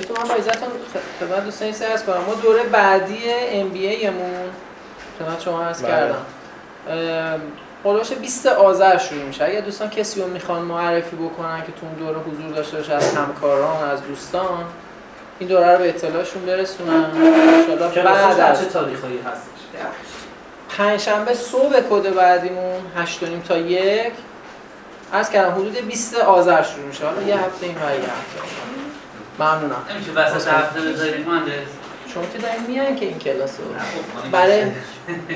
تو من با عزتون خدمت دوستان این از کنم ما دوره بعدی ام بی ایمون خدمت شما عرض بله. کردم. قلوش 20 آذر شروع میشه. اگه دوستان کسی رو می‌خوان معرفی بکنن که تو اون دوره حضور داشته باشه از همکاران از دوستان این دوره رو به اطلاعشون برسونن. انشالله بعد از چه تاریخی هستش؟ پنجشنبه صبح کد بعدیمون 8 و نیم تا یک. از کردم حدود 20 آذر شروع میشه. حالا یه هفته این و یه هفته. ممنونم. نمیشه وسط هفته بذاریم مهندس. شما که دارین میان که این کلاس رو؟ خب، برای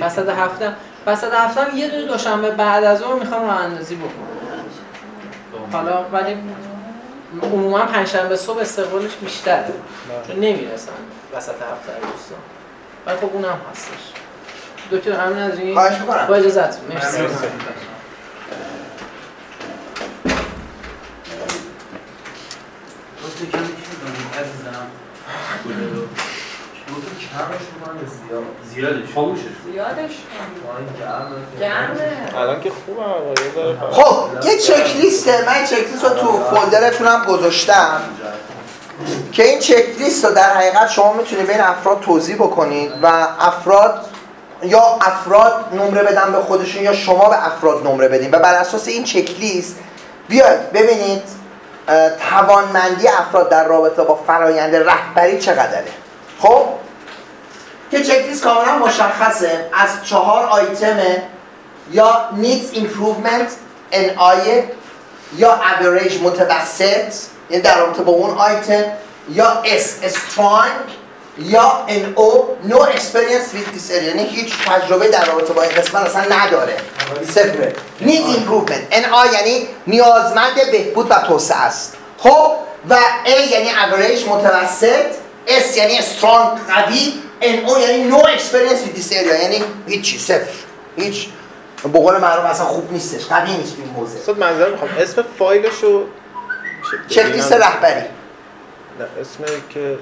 وسط هفته. وسط هفته یه دونه دوشنبه بعد از اون می‌خوام راه اندازی بکنم. حالا ولی عموما پنجشنبه صبح استقبالش بیشتره. چون نمی‌رسن وسط هفته رو دوستان ولی خب اونم هستش. دکتر امین از این. با اجازت. مرسی. مرسی. گفت کمی چی می‌کنی عزیزم زیادش. خاموشش زیادش گرمه. الان که خوبه. خب یه چک لیسته من چک لیست رو تو فولدرتون هم گذاشتم. که این چک لیست رو در حقیقت شما می‌تونید بین افراد توضیح بکنید و افراد یا افراد نمره بدن به خودشون یا شما به افراد نمره بدین. و بر اساس این چک لیست بیاید ببینید توانمندی افراد در رابطه با فرایند رهبری چقدره؟ خب؟ که چک لیست کاملا مشخصه. از چهار آیتمه یا needs improvement NI یا average متوسط یعنی در رابطه با اون آیتم یا S strong یا NO no experience with this area یعنی هیچ تجربه در رابطه با این قسمت اصلا نداره. صفره. Needs improvement. NI یعنی نیازمند بهبود و توسعه است. خب؟ و A یعنی average متوسط. S یعنی strong قوی. NO یعنی no experience with this area یعنی هیچی. صفر. هیچ. به قول معروف اصلا خوب نیستش. قوی نیست این حوزه استاد منظر می‌خوام اسم فایلش رو چک لیست رهبری. نه اسمی که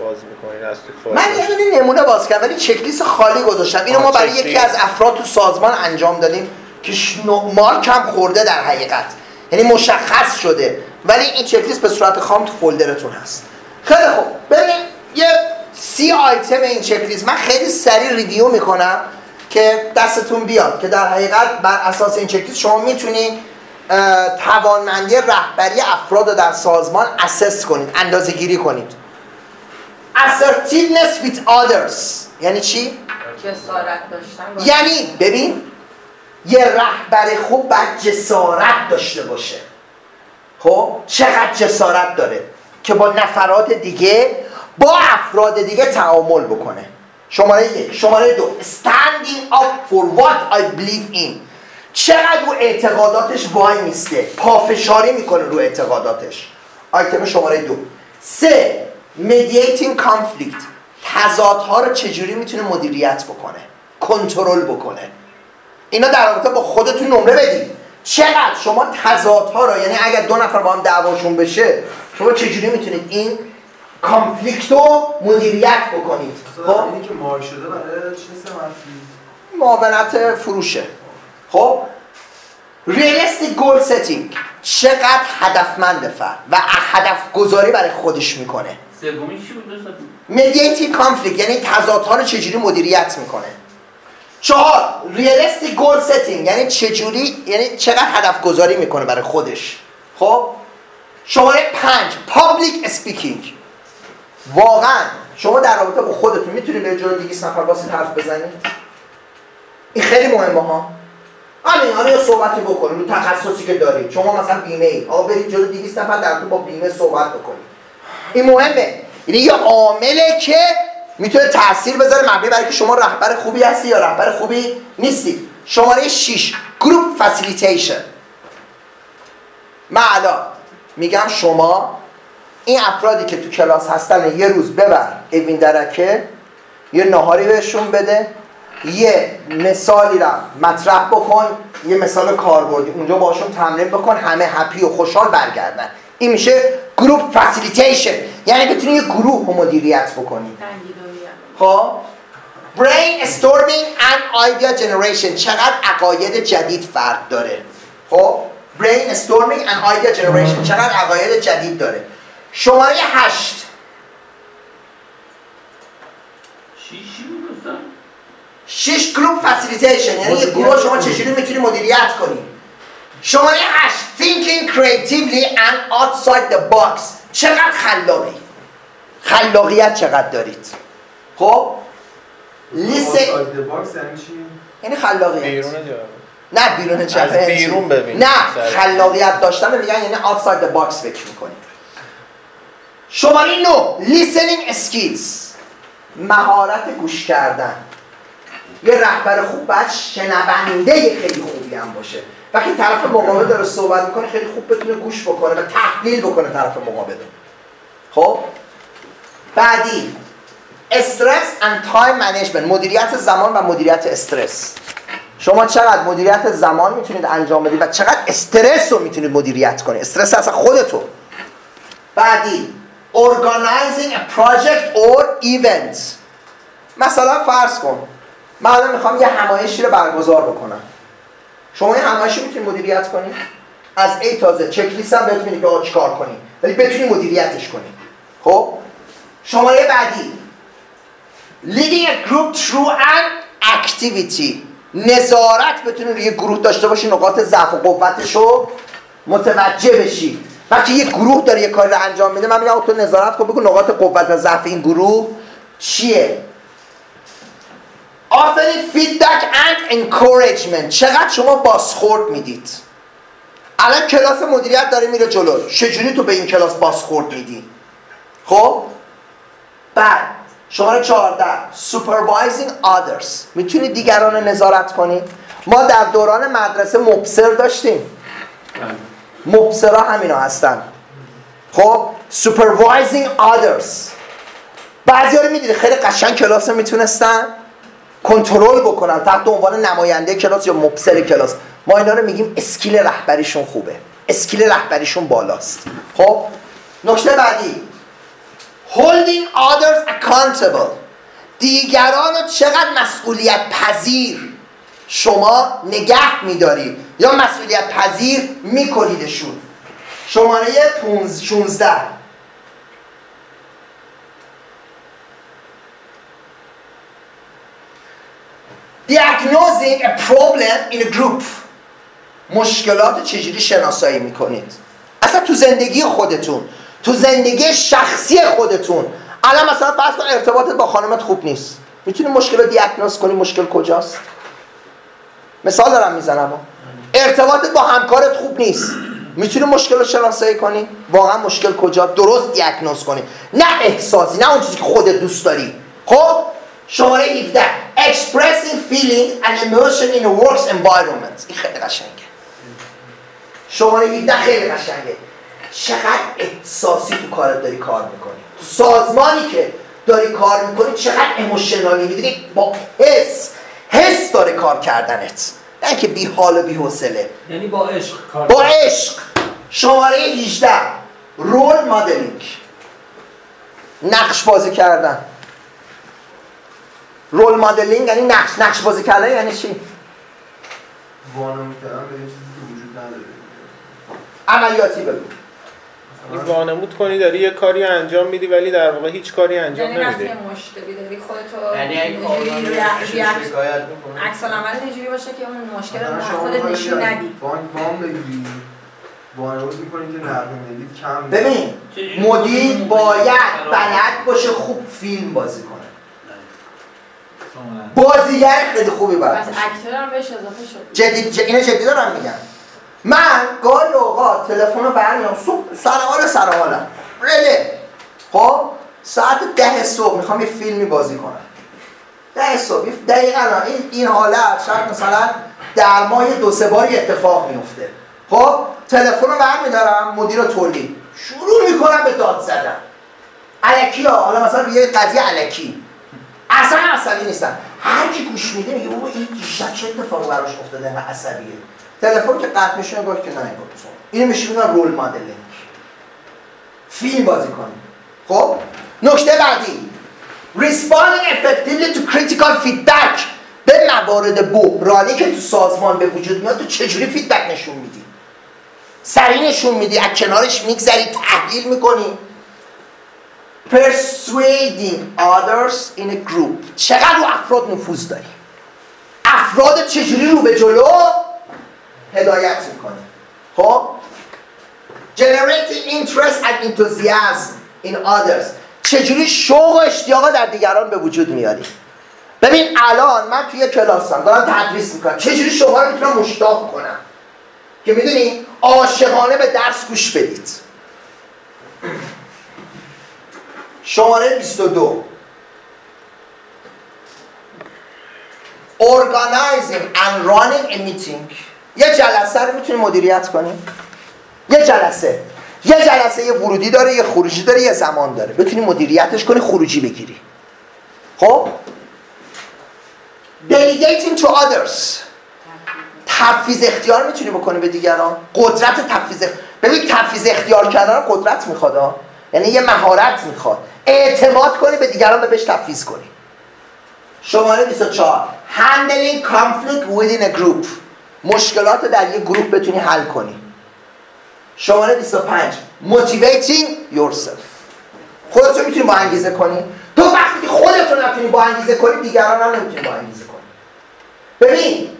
باز می‌کنین از تو فایل من یه دونه نمونه باز کردم ولی چک لیست خالی گذاشتم. اینو ما برای یکی. از افراد تو سازمان انجام دادیم که مارک هم خورده در حقیقت. یعنی مشخص شده. ولی این چک لیست به صورت خام تو فولدرتون هست. خیلی خوب. ببین یه سی آیتم این چک لیست من خیلی سریع review می‌کنم که دستتون بیاد که در حقیقت بر اساس این چک لیست شما می‌تونید توانمندی رهبری افراد رو در سازمان اسس کنید اندازه گیری کنید. Assertiveness with others. یعنی چی؟ جسارت داشتن یعنی ببین یه رهبر خوب باید جسارت داشته باشه. خب؟ چقدر جسارت داره که با نفرات دیگه با افراد دیگه تعامل بکنه. شماره یک. شماره دو. Standing up for what I believe in. چقدر رو اعتقاداتش وای میسته؟ پافشاری می‌کنه رو اعتقاداتش. آیتم شماره دو. سه. Mediating conflict. تضادها رو چجوری می‌تونه مدیریت بکنه؟ کنترل بکنه. اینا در رابطه با خودتون نمره بدید چقدر شما تضادها رو یعنی اگر دو نفر با هم دعواشون بشه شما چجوری می‌تونید این کانفلیکت رو مدیریت بکنید؟ خب؟ اینی که مارک شده برای چه سمتی؟ معاونت فروشه. خب؟ realistic goal setting چقدر هدفمند فرد و هدف گذاری برای خودش می‌کنه. چی بود mediating conflict یعنی تضادها رو چجوری مدیریت می‌کنه؟ چهار realistic goal setting یعنی چجوری یعنی چقدر هدف گذاری می‌کنه برای خودش؟ خب؟ شماره پنج public speaking واقعا شما در رابطه با خودتون می‌تونید به جلو 200 نفر واسه حرف بزنید؟ این خیلی مهمه ها. همین حالا یه صحبتی بکنید رو تخصصی که دارید شما مثلا بیمه ای آقا برید جلو 200 نفر در تو با بیمه صحبت بکنید. این مهمه. یعنی یه عامله که می‌تونه تاثیر بذاره مبنی برای که شما رهبر خوبی هستی یا رهبر خوبی نیستی. شماره 6 گروپ فسیلیتیشن من الان میگم شما این افرادی که تو کلاس هستن یه روز ببر اوین درکه یه ناهاری بهشون بده یه مثالی را مطرح بکن یه مثال کاربردی. اونجا باشون تمرین بکن همه happy و خوشحال برگردن. این میشه group facilitation یعنی بتونی یه گروه رو مدیریت بکنی. خب؟ brainstorming and idea generation چقدر عقاید جدید فرد داره. خب؟ brainstorming and idea generation چقدر عقاید جدید داره. شماره هشت. شیش group facilitation یعنی یه گروه شما چجوری می‌تونی مدیریت کنی؟ شماره هشت. Thinking creatively and outside the box. چقدر خلاقی؟ خلاقیت چقدر دارید؟ خب؟ لیست یعنی چی؟ یعنی خلاقیت. بیرون جا. نه بیرون از جبهه بیرون ببین. نه. خلاقیت داشتن میگن یعنی outside the box فکر می‌کنی شماره نو listening skills. مهارت گوش کردن. یه رهبر خوب باید شنونده خیلی خوبی هم باشه. وقتی طرف مقابل داره صحبت می‌کنه خیلی خوب بتونه گوش بکنه و تحلیل بکنه طرف مقابل. خب؟ بعدی stress and time management مدیریت زمان و مدیریت استرس. شما چقدر مدیریت زمان می‌تونید انجام بدید و چقدر استرس رو می‌تونید مدیریت کنید؟ استرس اصلا خودتو. بعدی organizing a project or event. مثلا فرض کن من می‌خوام یه همایشی رو برگزار بکنم. شما این همایشی می‌تونید مدیریت کنید از A تا Z چک لیست هم بهتون که آقا چیکار کنید ولی بتونی مدیریتش کنید خب؟ شماره بعدی. Leading a group through an activity. نظارت بتونی روی گروه داشته باشی نقاط ضعف و قوتش رو متوجه بشی. وقتی یک گروه داره یه کاری رو انجام میده من میگم تو نظارت کن بگو نقاط قوت و ضعف این گروه چیه؟ Offering feedback and encouragement. چقدر شما بازخورد می‌دید؟ الان کلاس مدیریت داره میره جلو. چجوری تو به این کلاس بازخورد میدی؟ خب؟ بعد شماره 14 supervising others. می‌تونی دیگران نظارت کنی؟ ما در دوران مدرسه مبصر داشتیم. مبصرا همینا هستن. خب؟ Supervising others. بعضی رو می‌دید خیلی قشنگ کلاس رو می‌تونستن. کنترل بکنن تحت عنوان نماینده کلاس یا مبصر کلاس. ما اینا رو میگیم اسکیل رهبریشون خوبه. اسکیل رهبریشون بالاست. خب؟ نکته بعدی. Holding others accountable. دیگران رو چقدر مسئولیت پذیر شما نگه میدارید یا مسئولیت پذیر میکنیدشون شماره 16 diagnosing a problem in a group. مشکلات چجوری شناسایی می‌کنید؟ اصلا تو زندگی خودتون تو زندگی شخصی خودتون. الان مثلا فرض کن ارتباطت با خانمت خوب نیست. می‌تونی مشکل رو دیاگنوز کنی مشکل کجاست؟ مثال دارم می‌زنم. ارتباطت با همکارت خوب نیست. می‌تونی مشکل رو شناسایی کنی؟ واقعا مشکل کجا درست دیاگنوز کنی. نه احساسی نه اون چیزی که خودت دوست داری. خب؟ شماره 17 expressing feeling and emotion in a works environment. این خیلی قشنگه. شماره 17 خیلی قشنگه. چقدر احساسی تو کارت داری کار می‌کنی؟ تو سازمانی که داری کار می‌کنی چقدر اموشنالی می‌دونی با حس. حس داره کار کردنت. نه که بی حال و بی حوصله. یعنی با عشق کار با عشق. شماره 18 رول مدلینگ نقش بازی کردن. رول مدلینگ یعنی نقش نقش بازی کردن یعنی چی؟ وانمود کردن به یه چیزی که وجود نداره. عملیاتی بگو. این وانمود کنی داری یه کاری انجام میدی ولی در واقع هیچ کاری انجام یعنی وقتی نمیدی مشکلی داری خودتو یعنی عکس العمل اینجوری باشه که اون مشکل رو خودت نشون ندی. بانک وام بگیری وانمود می‌کنی که نقد ملیت کم. ببین مدیر باید بلد باشه خوب فیلم بازی کنه. بازیگر خیلی خوبی باید پس اکتر هم بهش اضافه شد. جدی ج... اینو جدی دارم میگم. من گاهی اوقات تلفن رو برمیام صبح سر حال سر حالم. رله خب؟ ساعت ده صبح می‌خوام یه فیلمی بازی کنم. ده صبح دقیقا این این حالت شاید مثلا در ماه دو سه باری اتفاق میفته. خب؟ تلفن رو برمیدارم مدیر تولید. شروع می‌کنم به داد زدن. الکی ها. حالا مثلا یه قضیه الکی اصلا عصبی نیستم. هر کی گوش میده میگه بابا این دیشب چه اتفاقی براش افتاده انقدر عصبیه. تلفن که قطع میشه نگاه که نه کن. اینو میشه میگن رول مدلینگ فیلم بازی کنیم. خب؟ نکته بعدی. Responding effectively to critical feedback. به موارد بحرانی که تو سازمان به وجود میاد تو چجوری فیدبک نشون میدی؟ سریع نشون میدی از کنارش میگذری تحلیل می‌کنی؟ Persuading others in a group. چقدر رو افراد نفوذ داری؟ افراد چجوری رو به جلو هدایت می‌کنه خب؟ Generating interest and enthusiasm in others. چجوری شوق و اشتیاق در دیگران به وجود میاری؟ ببین الان من توی کلاسم دارم تدریس می‌کنم. چجوری شما رو می‌تونم مشتاق کنم؟ که می‌دونی عاشقانه به درس گوش بدید. شماره 22 Organizing and running a meeting. یه جلسه رو می‌تونی مدیریت کنی یه جلسه. یه جلسه یه ورودی داره یه خروجی داره یه زمان داره. بتونی مدیریتش کنی خروجی بگیری. خب؟ Delegating to others. تفویض اختیار می‌تونی بکنی به دیگران. قدرت تفویض ببین تفویض اختیار کردن قدرت می‌خواد. یعنی یه مهارت می‌خواد. اعتماد کنی به دیگران بهش تفویض کنی. شماره 24 handling conflict within a group. مشکلات در یک گروه بتونی حل کنی. شماره 25 motivating yourself. خودت رو می‌تونی با انگیزه کنی. تو وقتی که خودت رو نتونی با انگیزه کنی دیگران هم نمی‌تونی با انگیزه کنی. ببین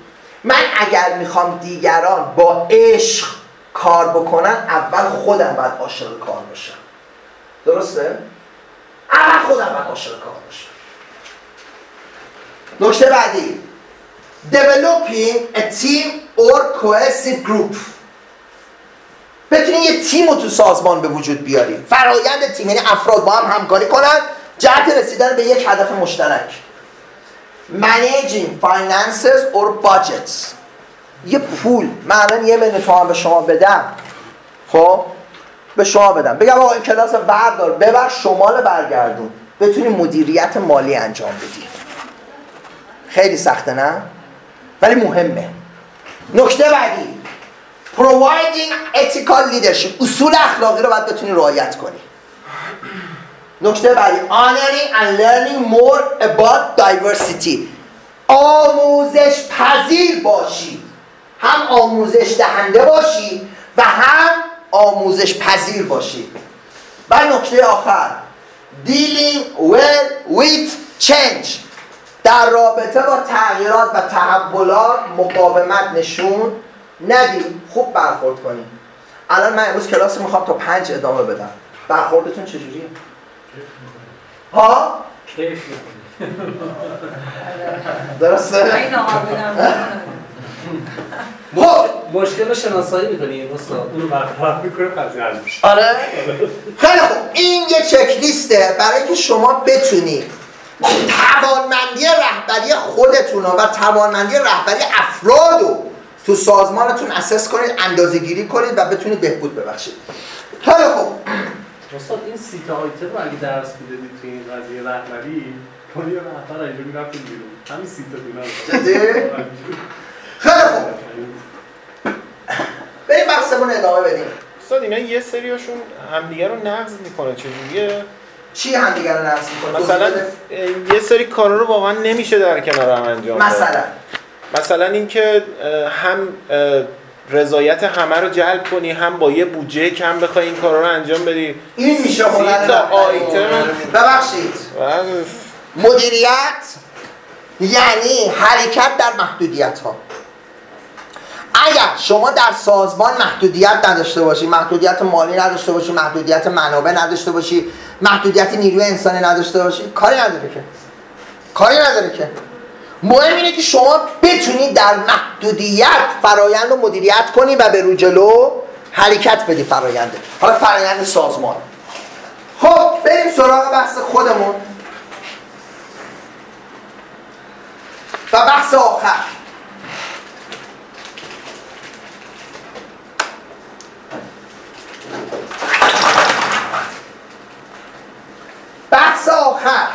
من اگر می‌خوام دیگران با عشق کار بکنن اول خودم باید عاشق کار باشم درسته؟ اول خودم باید عاشق کار باشم. نکته بعدی. Developing a team or cohesive group. بتونی یه تیم رو تو سازمان به وجود بیاری. فرایند تیم یعنی افراد با هم همکاری کنن جهت رسیدن به یک هدف مشترک. Managing finances or budgets. یه پول. من یه میلیون به شما بدم. خب؟ به شما بدم. بگم آقا این کلاس بردار. ببر شمال برگردون. بتونی مدیریت مالی انجام بدی خیلی سخته نه؟ ولی مهمه. نکته بعدی. Providing ethical leadership. اصول اخلاقی رو باید بتونی رعایت کنی. نکته بعدی. Honoring and learning more about diversity. آموزش پذیر باشی. هم آموزش دهنده باشی و هم آموزش پذیر باشی. و نکته آخر. Dealing well with change. در رابطه با تغییرات و تحولات مقاومت نشون ندید خوب برخورد کنید الان من امروز کلاس می‌خوام تا پنج ادامه بدم. برخوردتون چجوریه؟ ها؟ کیف درسته؟ خب مشکل رو شناسایی می‌کنی استاد. اون رو برطرف می‌کنه قضیه حل میشه. آره. خیلی خوب. این یه چک لیسته برای اینکه شما بتونید توانمندی رهبری خودتون رو و توانمندی رهبری افراد رو تو سازمانتون اسس کنید اندازه گیری کنید و بتونید بهبود ببخشید. خیلی خوب. استاد این سی تا آیتم رو اگه درس می‌دادید تو این قضیه رهبری یه رهبر اینجا می‌رفتیم بیرون. همین سی تا دینا رو جدی؟ خیلی خوب. بریم بحثمون ادامه بدیم. استاد اینا یه سریاشون همدیگه رو نقض می‌کنه چجوریه چی همدیگه رو نقص می‌کنه؟ مثلا یه سری کارا رو واقعا نمیشه در کنار هم انجام. مثلا. مثلا اینکه هم رضایت همه رو جلب کنی هم با یه بودجه کم بخوای این کارا رو انجام بدی. این میشه هنر. آیتم. ببخشید. و مدیریت یعنی حرکت در محدودیت ها اگر شما در سازمان محدودیت نداشته باشی محدودیت مالی نداشته باشی محدودیت منابع نداشته باشی محدودیت نیروی انسانی نداشته باشی کاری نداره که. کاری نداره که. مهم اینه که شما بتونی در محدودیت فرایند رو مدیریت کنی و به رو جلو حرکت بدی فراینده حالا فرایند سازمان. خب بریم سراغ بحث خودمون. و بحث آخر. بحث آخر.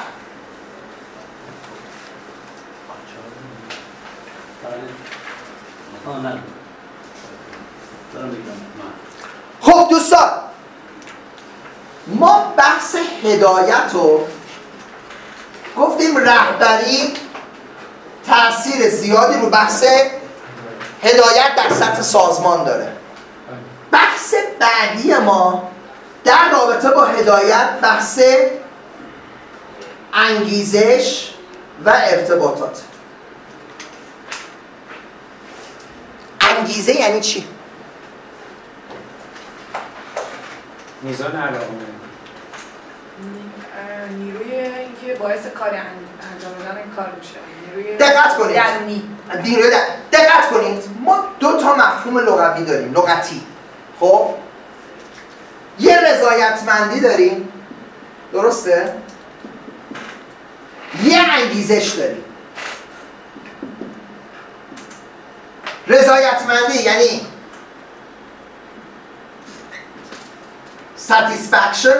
خب دوستان ما بحث هدایت رو گفتیم رهبری تاثیر زیادی رو بحث هدایت در سطح سازمان داره. بعدی ما در رابطه با هدایت بحث انگیزش و ارتباطات. انگیزه یعنی چی؟ میزان علاقه. نیروی اینکه باعث کار ان- انجام دادن این کار میشه. نیروی دقت کنید. دقت کنید. ما دو تا مفهوم لغوی داریم لغتی. خب یه رضایتمندی داریم. درسته؟ یه انگیزش داریم. رضایتمندی یعنی satisfaction.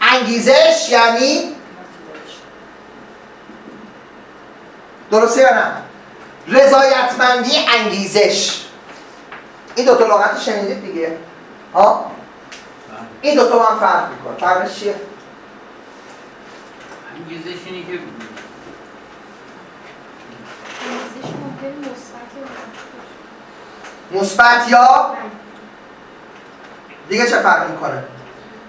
انگیزش یعنی درسته یا نه؟ رضایتمندی انگیزش. این دوتا لغت شنیدید دیگه؟ ها؟ این دوتا با هم فرق می‌کنه. فرقش چیه؟ انگیزش اینی که مثبت یا؟ دیگه چه فرق می‌کنه؟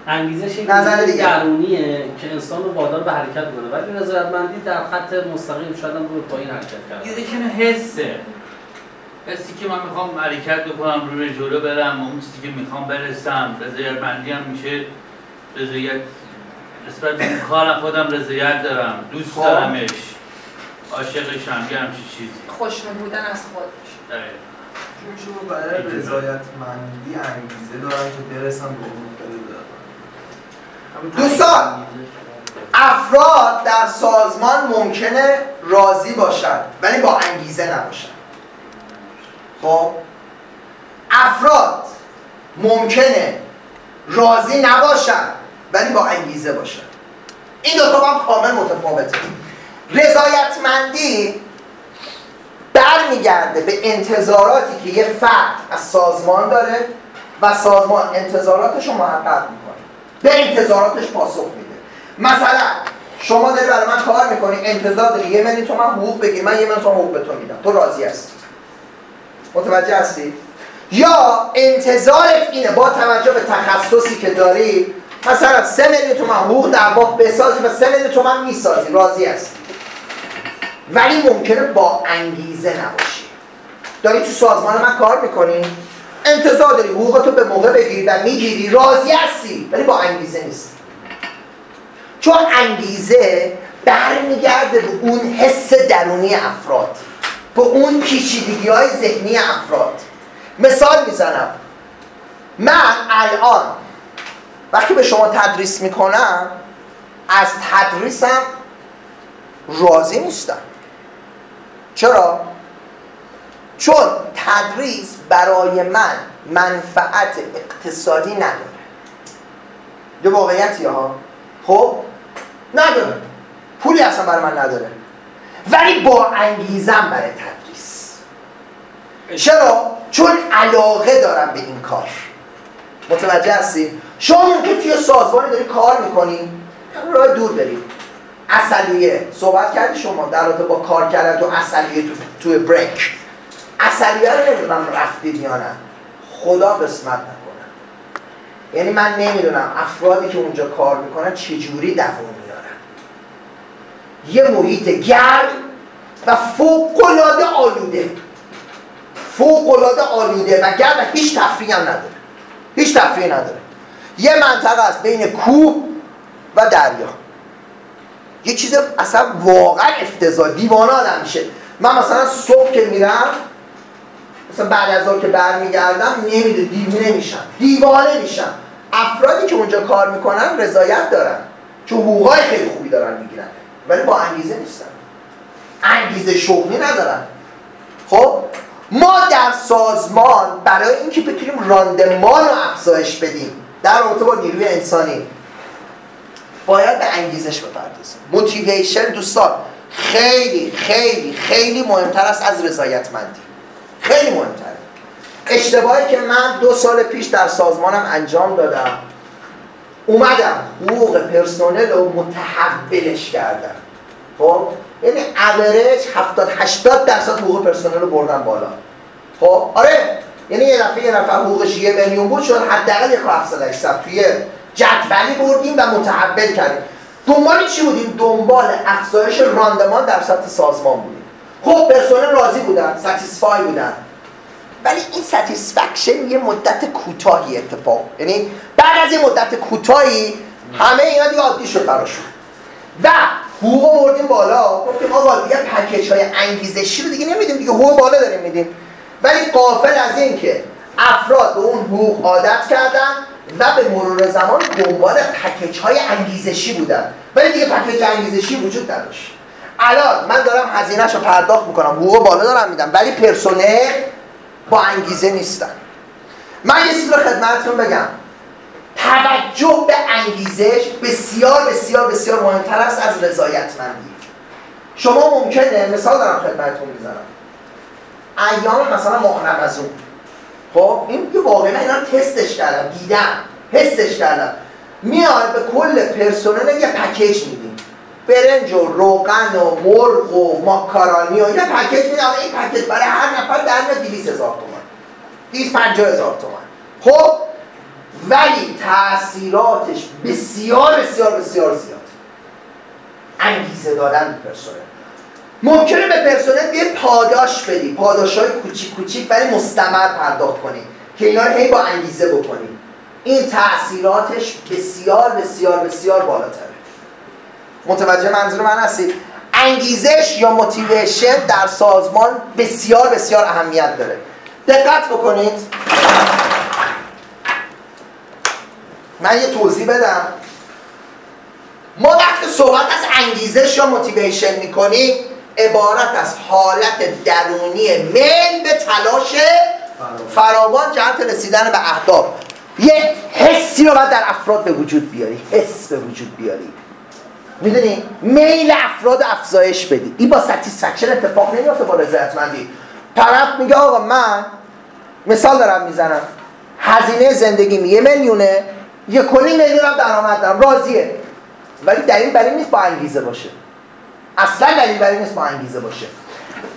انگیزش نظر دیگه. درونیه که انسان رو وادار به حرکت کنه ولی رضایتمندی در خط مستقیم شاید هم رو به پایین حرکت کرد انگیزش اینه حسه. حسی که من می‌خوام حرکت بکنم روی جلو برم اون چیزی که می‌خوام برسم رضایتمندی هم میشه. رضایت نسبت به کارم خودم رضایت دارم دوست خب. دارمش. عاشقشم یه همچین چیزی. خوشنود بودن از خودش. چون شما برای رضایتمندی انگیزه دارن که برسن به اون دوستان افراد در سازمان ممکنه راضی باشند ولی با انگیزه نباشند خب افراد ممکنه راضی نباشند ولی با انگیزه باشند این دو تا با هم کامل متفاوته. رضایتمندی برمیگرده به انتظاراتی که یه فرد از سازمان داره و سازمان انتظاراتش رو محقق می‌کنه. به انتظاراتش پاسخ میده. مثلا شما داری برای من کار می‌کنی انتظار داری یه میلیون تومن حقوق بگیر من یه میلیون تومن حقوق به تو میدم. تو راضی هستی. متوجه هستی؟ یا انتظارت اینه با توجه به تخصصی که داری مثلا سه میلیون تومن حقوق در واقع بسازی و سه میلیون تومن می‌سازی راضی هستی؟ ولی ممکنه با انگیزه نباشی. داری تو سازمان من کار می‌کنی؟ انتظار داری حقوقتو به موقع بگیری و می‌گیری راضی هستی ولی با انگیزه نیستی. چون انگیزه برمیگرده به اون حس درونی افراد. به اون پیچیدگی های ذهنی افراد. مثال می‌زنم. من الان وقتی به شما تدریس می‌کنم از تدریسم راضی نیستم. چرا؟ چون تدریس برای من منفعت اقتصادی نداره. یه واقعیتی ها. خب؟ نداره. پولی اصلا برای من نداره. ولی با انگیزم برای تدریس. چرا؟ چون علاقه دارم به این کار. متوجه هستی؟ شما ممکن توی سازمانی داری کار می‌کنی. راه دور بریم اصلیه. صحبت کردی شما در رابطه با کار کردن تو اصلیه تو توی بریک اصلیه رو نمی‌دونم رفتید یا نه. خدا قسمت نکنه. یعنی من نمی‌دونم افرادی که اونجا کار می‌کنن چجوری میارن یه محیط گرم و فوقلاده آلوده. فوقلاده آلوده و گرم هیچ تفریح هم نداره. هیچ تفریح نداره. یه منطقه است بین کوه و دریا. یه چیز اصلا واقعا افتضاح دیوانه آدم میشه. من مثلا صبح که میرم مثلا بعد از که برمیگردم نمیده دیوونه میشم. دیوانه میشم. افرادی که اونجا کار می‌کنن رضایت دارن. چون حقوقای خیلی خوبی دارن می‌گیرن. ولی با انگیزه نیستن. انگیزه شغلی ندارن. خب ما در سازمان برای اینکه بتونیم راندمان رو افزایش بدیم در رابطه با نیروی انسانی باید به انگیزش بپردازیم. موتیویشن دوستان خیلی خیلی خیلی مهمتر است از رضایتمندی. خیلی مهمتره اشتباهی که من دو سال پیش در سازمانم انجام دادم اومدم حقوق پرسنل رو متحولش کردم. خب؟ یعنی اوریج 70 80 درصد حقوق پرسنل رو بردم بالا. خب؟ آره. یعنی یه دفعه یه نفر حقوقش یه میلیون بود شد حداقل یک 700 توی جدولی بردیم و متحول کردیم. دنبال چی بودیم؟ دنبال افزایش راندمان در سطح سازمان بودیم. خب پرسنل راضی بودن satisfy بودن. ولی این satisfaction یه مدت کوتاهی اتفاق. یعنی بعد از یه مدت کوتاهی همه اینا دیگه عادی شد براشون. و حقوق بردیم بالا. گفتیم آقا دیگه پکیج های انگیزشی رو دیگه نمیدیم دیگه حقوق بالا داریم میدیم. ولی قافل از این که افراد به اون حقوق عادت کردن و به مرور زمان دنبال پکیج های انگیزشی بودن. ولی دیگه پکیج انگیزشی وجود نداشت. الان من دارم هزینهش رو پرداخت می‌کنم حقوق بالا دارم میدم ولی پرسنل با انگیزه نیستن. من یه رو خدمتتون بگم. توجه به انگیزش بسیار بسیار بسیار مهمتر است از رضایتمندی. شما ممکنه مثال دارم خدمتتون می‌زنم. ایام مثلا ماه رمضان خب این یه واقعی من اینا تستش کردم دیدم حسش کردم. میاد به کل پرسنل یه پکیج میدیم. برنج و روغن و مرغ و ماکارانی و یه پکیج میدم این پکیج برای هر نفر در میاد 200 هزار تومان. 250 هزار تومان. خب ولی تاثیراتش بسیار بسیار بسیار زیاد. انگیزه دادن به پرسنل. ممکنه به پرسنل یه پاداش بدی. پاداش های کوچیک کوچیک ولی مستمر پرداخت کنی. که اینا هی با انگیزه بکنی. این تاثیراتش بسیار بسیار بسیار بالاتره. متوجه منظور من هستی؟ انگیزش یا موتیویشن در سازمان بسیار بسیار اهمیت داره. دقت بکنید. من یه توضیح بدم. ما وقتی صحبت از انگیزش یا موتیویشن می‌کنیم عبارت از حالت درونی میل به تلاش فراوان جهت رسیدن به اهداف. یه حسی رو باید در افراد به وجود بیاری حس به وجود بیاری. می‌دونی؟ میل افراد افزایش بدی. این با ستیسفکشن اتفاق نمیافته با رضایتمندی. طرف میگه آقا من مثال دارم می‌زنم. هزینه زندگی یه میلیونه. یه کلی میلیون هم درآمد دارم. راضیه. ولی دلیل برای نیست با انگیزه باشه. اصلا دلیل برای نیست با انگیزه باشه.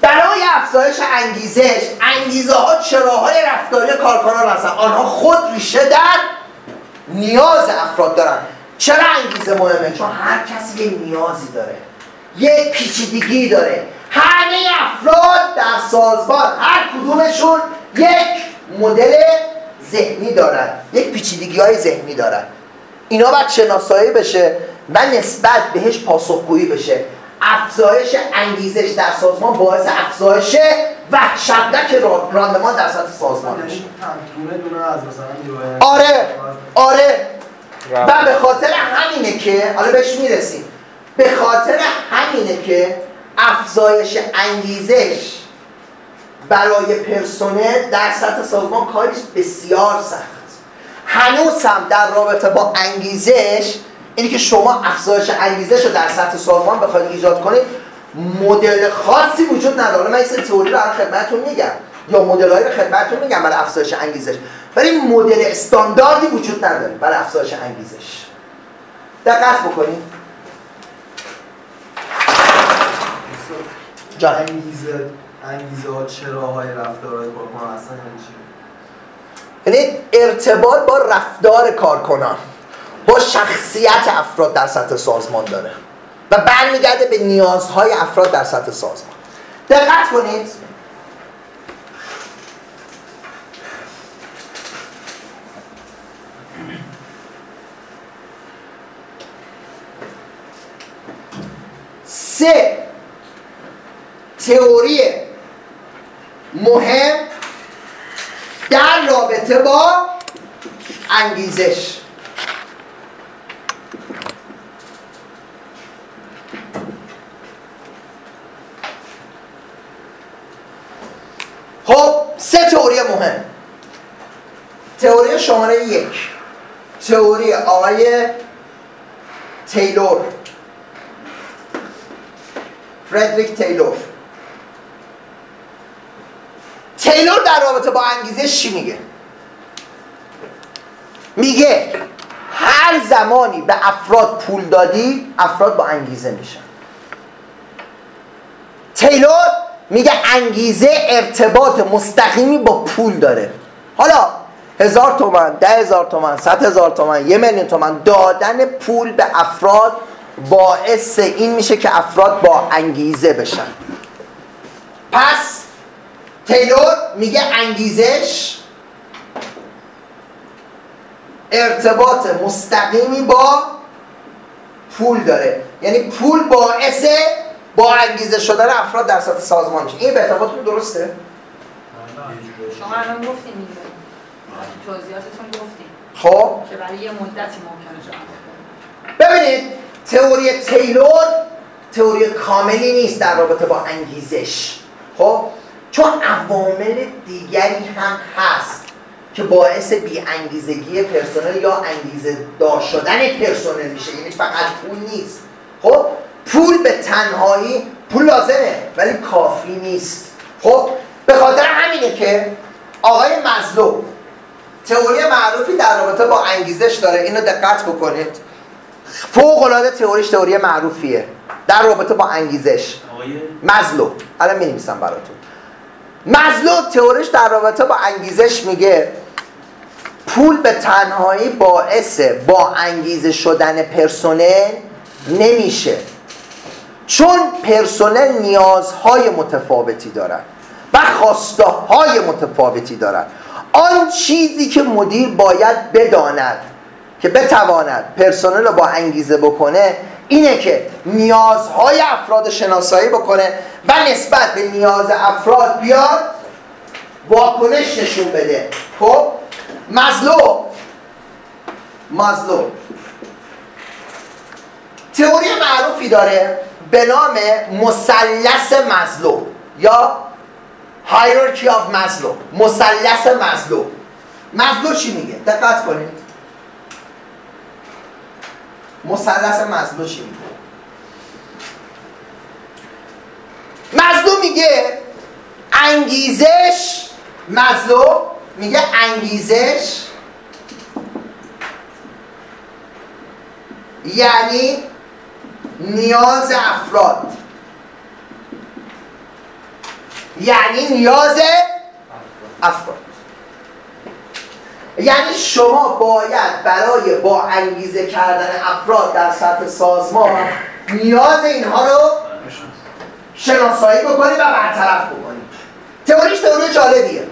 برای افزایش انگیزش انگیزه ها چراهای رفتاری کارکنان هستن. آنها خود ریشه در نیاز افراد دارن. چرا انگیزه مهمه؟ چون هر کسی یه نیازی داره. یه پیچیدگی داره. همه افراد در سازمان هر کدومشون یک مدل ذهنی دارن یک پیچیدگی های ذهنی دارن. اینا باید شناسایی بشه و نسبت بهش پاسخگویی بشه. افزایش انگیزش در سازمان باعث افزایش وحشتناک راندمان در سطح سازمان میشه. دونه دونه از مثلا نیروهای آره آره. و به خاطر همینه که حالا بهش می‌رسیم. به خاطر همینه که افزایش انگیزش برای پرسنل در سطح سازمان کاریش بسیار سخت. هنوز هم در رابطه با انگیزش اینی که شما افزایش انگیزش رو در سطح سازمان بخواید ایجاد کنید مدل خاصی وجود نداره. من این تئوری رو الان خدمتتون میگم یا مدل رو خدمتتون میگم برای افزایش انگیزش. ولی مدل استانداردی وجود نداره برای افزایش انگیزش. دقت بکنید. جان. انگیزه ها چراهای رفتارهای کارکنان اصلا یعنی؟ یعنی ارتباط با رفتار کارکنان با شخصیت افراد در سطح سازمان داره و برمیگرده به نیازهای افراد در سطح سازمان دقت کنید سه تئوری مهم در رابطه با انگیزش. خب سه تئوری مهم. تئوری شماره یک. تئوری آقای تیلور. فردریک تیلور. تیلور در رابطه با انگیزش چی میگه؟ میگه هر زمانی به افراد پول دادی افراد با انگیزه میشن. تیلور میگه انگیزه ارتباط مستقیمی با پول داره. حالا هزار تومن ده هزار تومن صد هزار تومن یه میلیون تومن دادن پول به افراد باعث این میشه که افراد با انگیزه بشن. پس تیلور میگه انگیزش ارتباط مستقیمی با پول داره. یعنی پول باعث با انگیزه شدن افراد در سطح سازمان میشه. این به ارتباطتون درسته؟ شما الان گفتین دیگه. توضیحاتتون گفتین. خب. که برای یه مدتی ممکنه ببینید تئوری تیلور تئوری کاملی نیست در رابطه با انگیزش. خب؟ چون عوامل دیگری هم هست که باعث بی انگیزگی پرسنل یا انگیزه دار شدن پرسنل میشه. یعنی فقط پول نیست. خب پول به تنهایی پول لازمه ولی کافی نیست. خب به خاطر همینه که آقای مزلو تئوری معروفی در رابطه با انگیزش داره. اینو دقت بکنید. فوق العاده تئوریش تئوری معروفیه در رابطه با انگیزش. آقای مزلو الان می‌نویسم براتون. مزلو تئوریش در رابطه با انگیزش میگه. پول به تنهایی باعث با انگیزه شدن پرسنل نمیشه. چون پرسنل نیازهای متفاوتی دارن و خواسته های متفاوتی دارن. آن چیزی که مدیر باید بداند که بتواند پرسنل رو با انگیزه بکنه اینه که نیازهای افراد شناسایی بکنه و نسبت به نیاز افراد بیاد واکنش نشون بده. خب؟ مزلو. مزلو. تئوری معروفی داره به نام مثلث مزلو یا hierarchy of مزلو. مثلث مزلو. مزلو چی میگه؟ دقت کنید. مثلث مزلو چی میگه؟ مزلو میگه انگیزش مزلو میگه انگیزش. یعنی نیاز افراد. یعنی نیاز افراد. یعنی شما باید برای با انگیزه کردن افراد در سطح سازمان نیاز اینها رو شناسایی بکنید و برطرف بکنید تئوریش تئوری جالبیه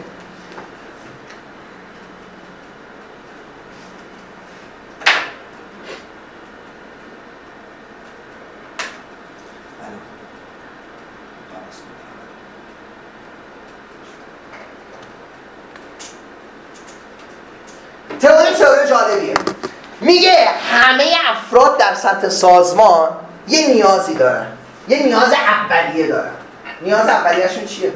تئوری تئوری جالبیه میگه همه سطح سازمان یه نیازی دارن. یه نیاز اولیه دارن. نیاز اولیهشون چیه؟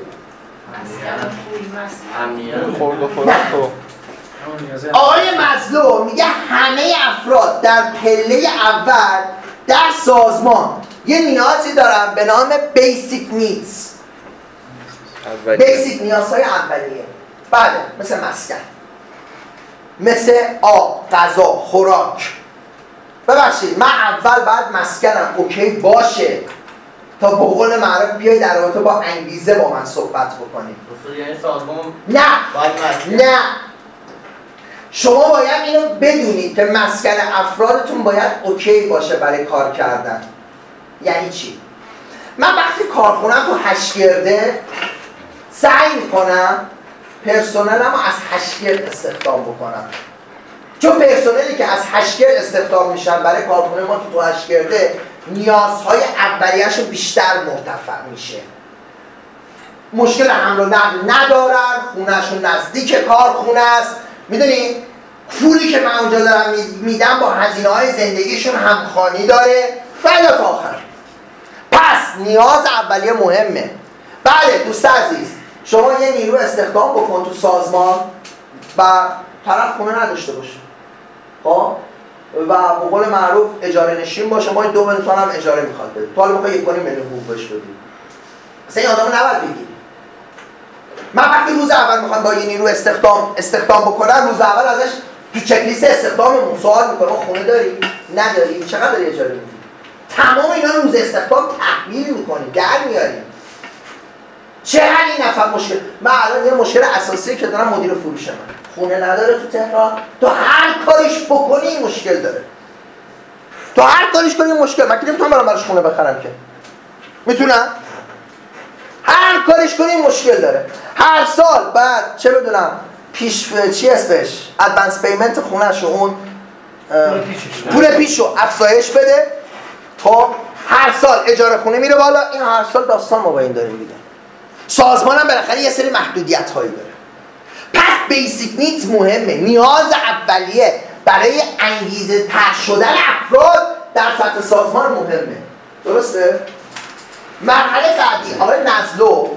آقای مظلوم میگه همه افراد در پله اول در سازمان یه نیازی دارن به نام بیسیک نیدز بیسیک نیازهای اولیه. بله مثل مسکن. مثل آب غذا خوراک. ببخشید من اول باید مسکنم. اوکی باشه. تا به قول معروف بیای در رابطه با انگیزه با من صحبت بکنید یعنی نه. نه. شما باید اینو بدونید که مسکن افرادتون باید اوکی باشه برای کار کردن. یعنی چی؟ من وقتی کارخونم تو هشگرده سعی می‌کنم پرسنلم رو از هشگرد استخدام بکنم. چون پرسنلی که از هشگرد استخدام میشن برای کارخونه ما که تو هشگرده نیازهای اولیه‌ش بیشتر مرتفع میشه. مشکل حمل و نقل ندارن خونهشون نزدیک کارخونه است. می‌دونی؟ پولی که من اونجا دارم می- میدم با هزینه های زندگیشون همخوانی داره. الی تا آخر. پس نیاز اولیه مهمه. بله دوست عزیز شما یه نیرو استخدام بکن تو سازمان و طرف خونه نداشته باشه. خب؟ و به قول معروف اجاره نشین باشه. ما این دو میلیون هم اجاره می‌خواد بده. تو حالا می‌خوای یک میلیون حقوق بهش بدی. اصلا این آدمو نباید بگیری. من وقتی روز اول می‌خوام با یه نیرو استخدام استخدام بکنم روز اول ازش تو چک لیست استخداممون سوال می‌کنم. خونه داری؟ نداری. چقدر داری اجاره میدی تمام اینا رو روز استخدام تحمیل می‌کنی. در میاری. چقدر این نفر مشکل من الان یه مشکل اساسی که دارم مدیر فروش من. خونه نداره تو تهران. تو هر کاریش بکنی مشکل داره. تو هر کاریش کنی مشکل. من که نمی‌تونم برام براش خونه بخرم که. می‌تونم؟ هر کاریش کنی مشکل داره. هر سال بعد چه بدونم پیش چی اسمش ادوانس پیمنت خونهشو اون اه، پول پیشو افزایش بده. خب هر سال اجاره خونه میره بالا. این هر سال داستان ما با این داریم دیگه سازمان هم بالاخره یه سری محدودیت هایی داره. پس بیسیک نیدز مهمه. نیاز اولیه برای انگیزه تر شدن افراد در سطح سازمان مهمه. درسته؟ مرحله بعدی آقای نزلو.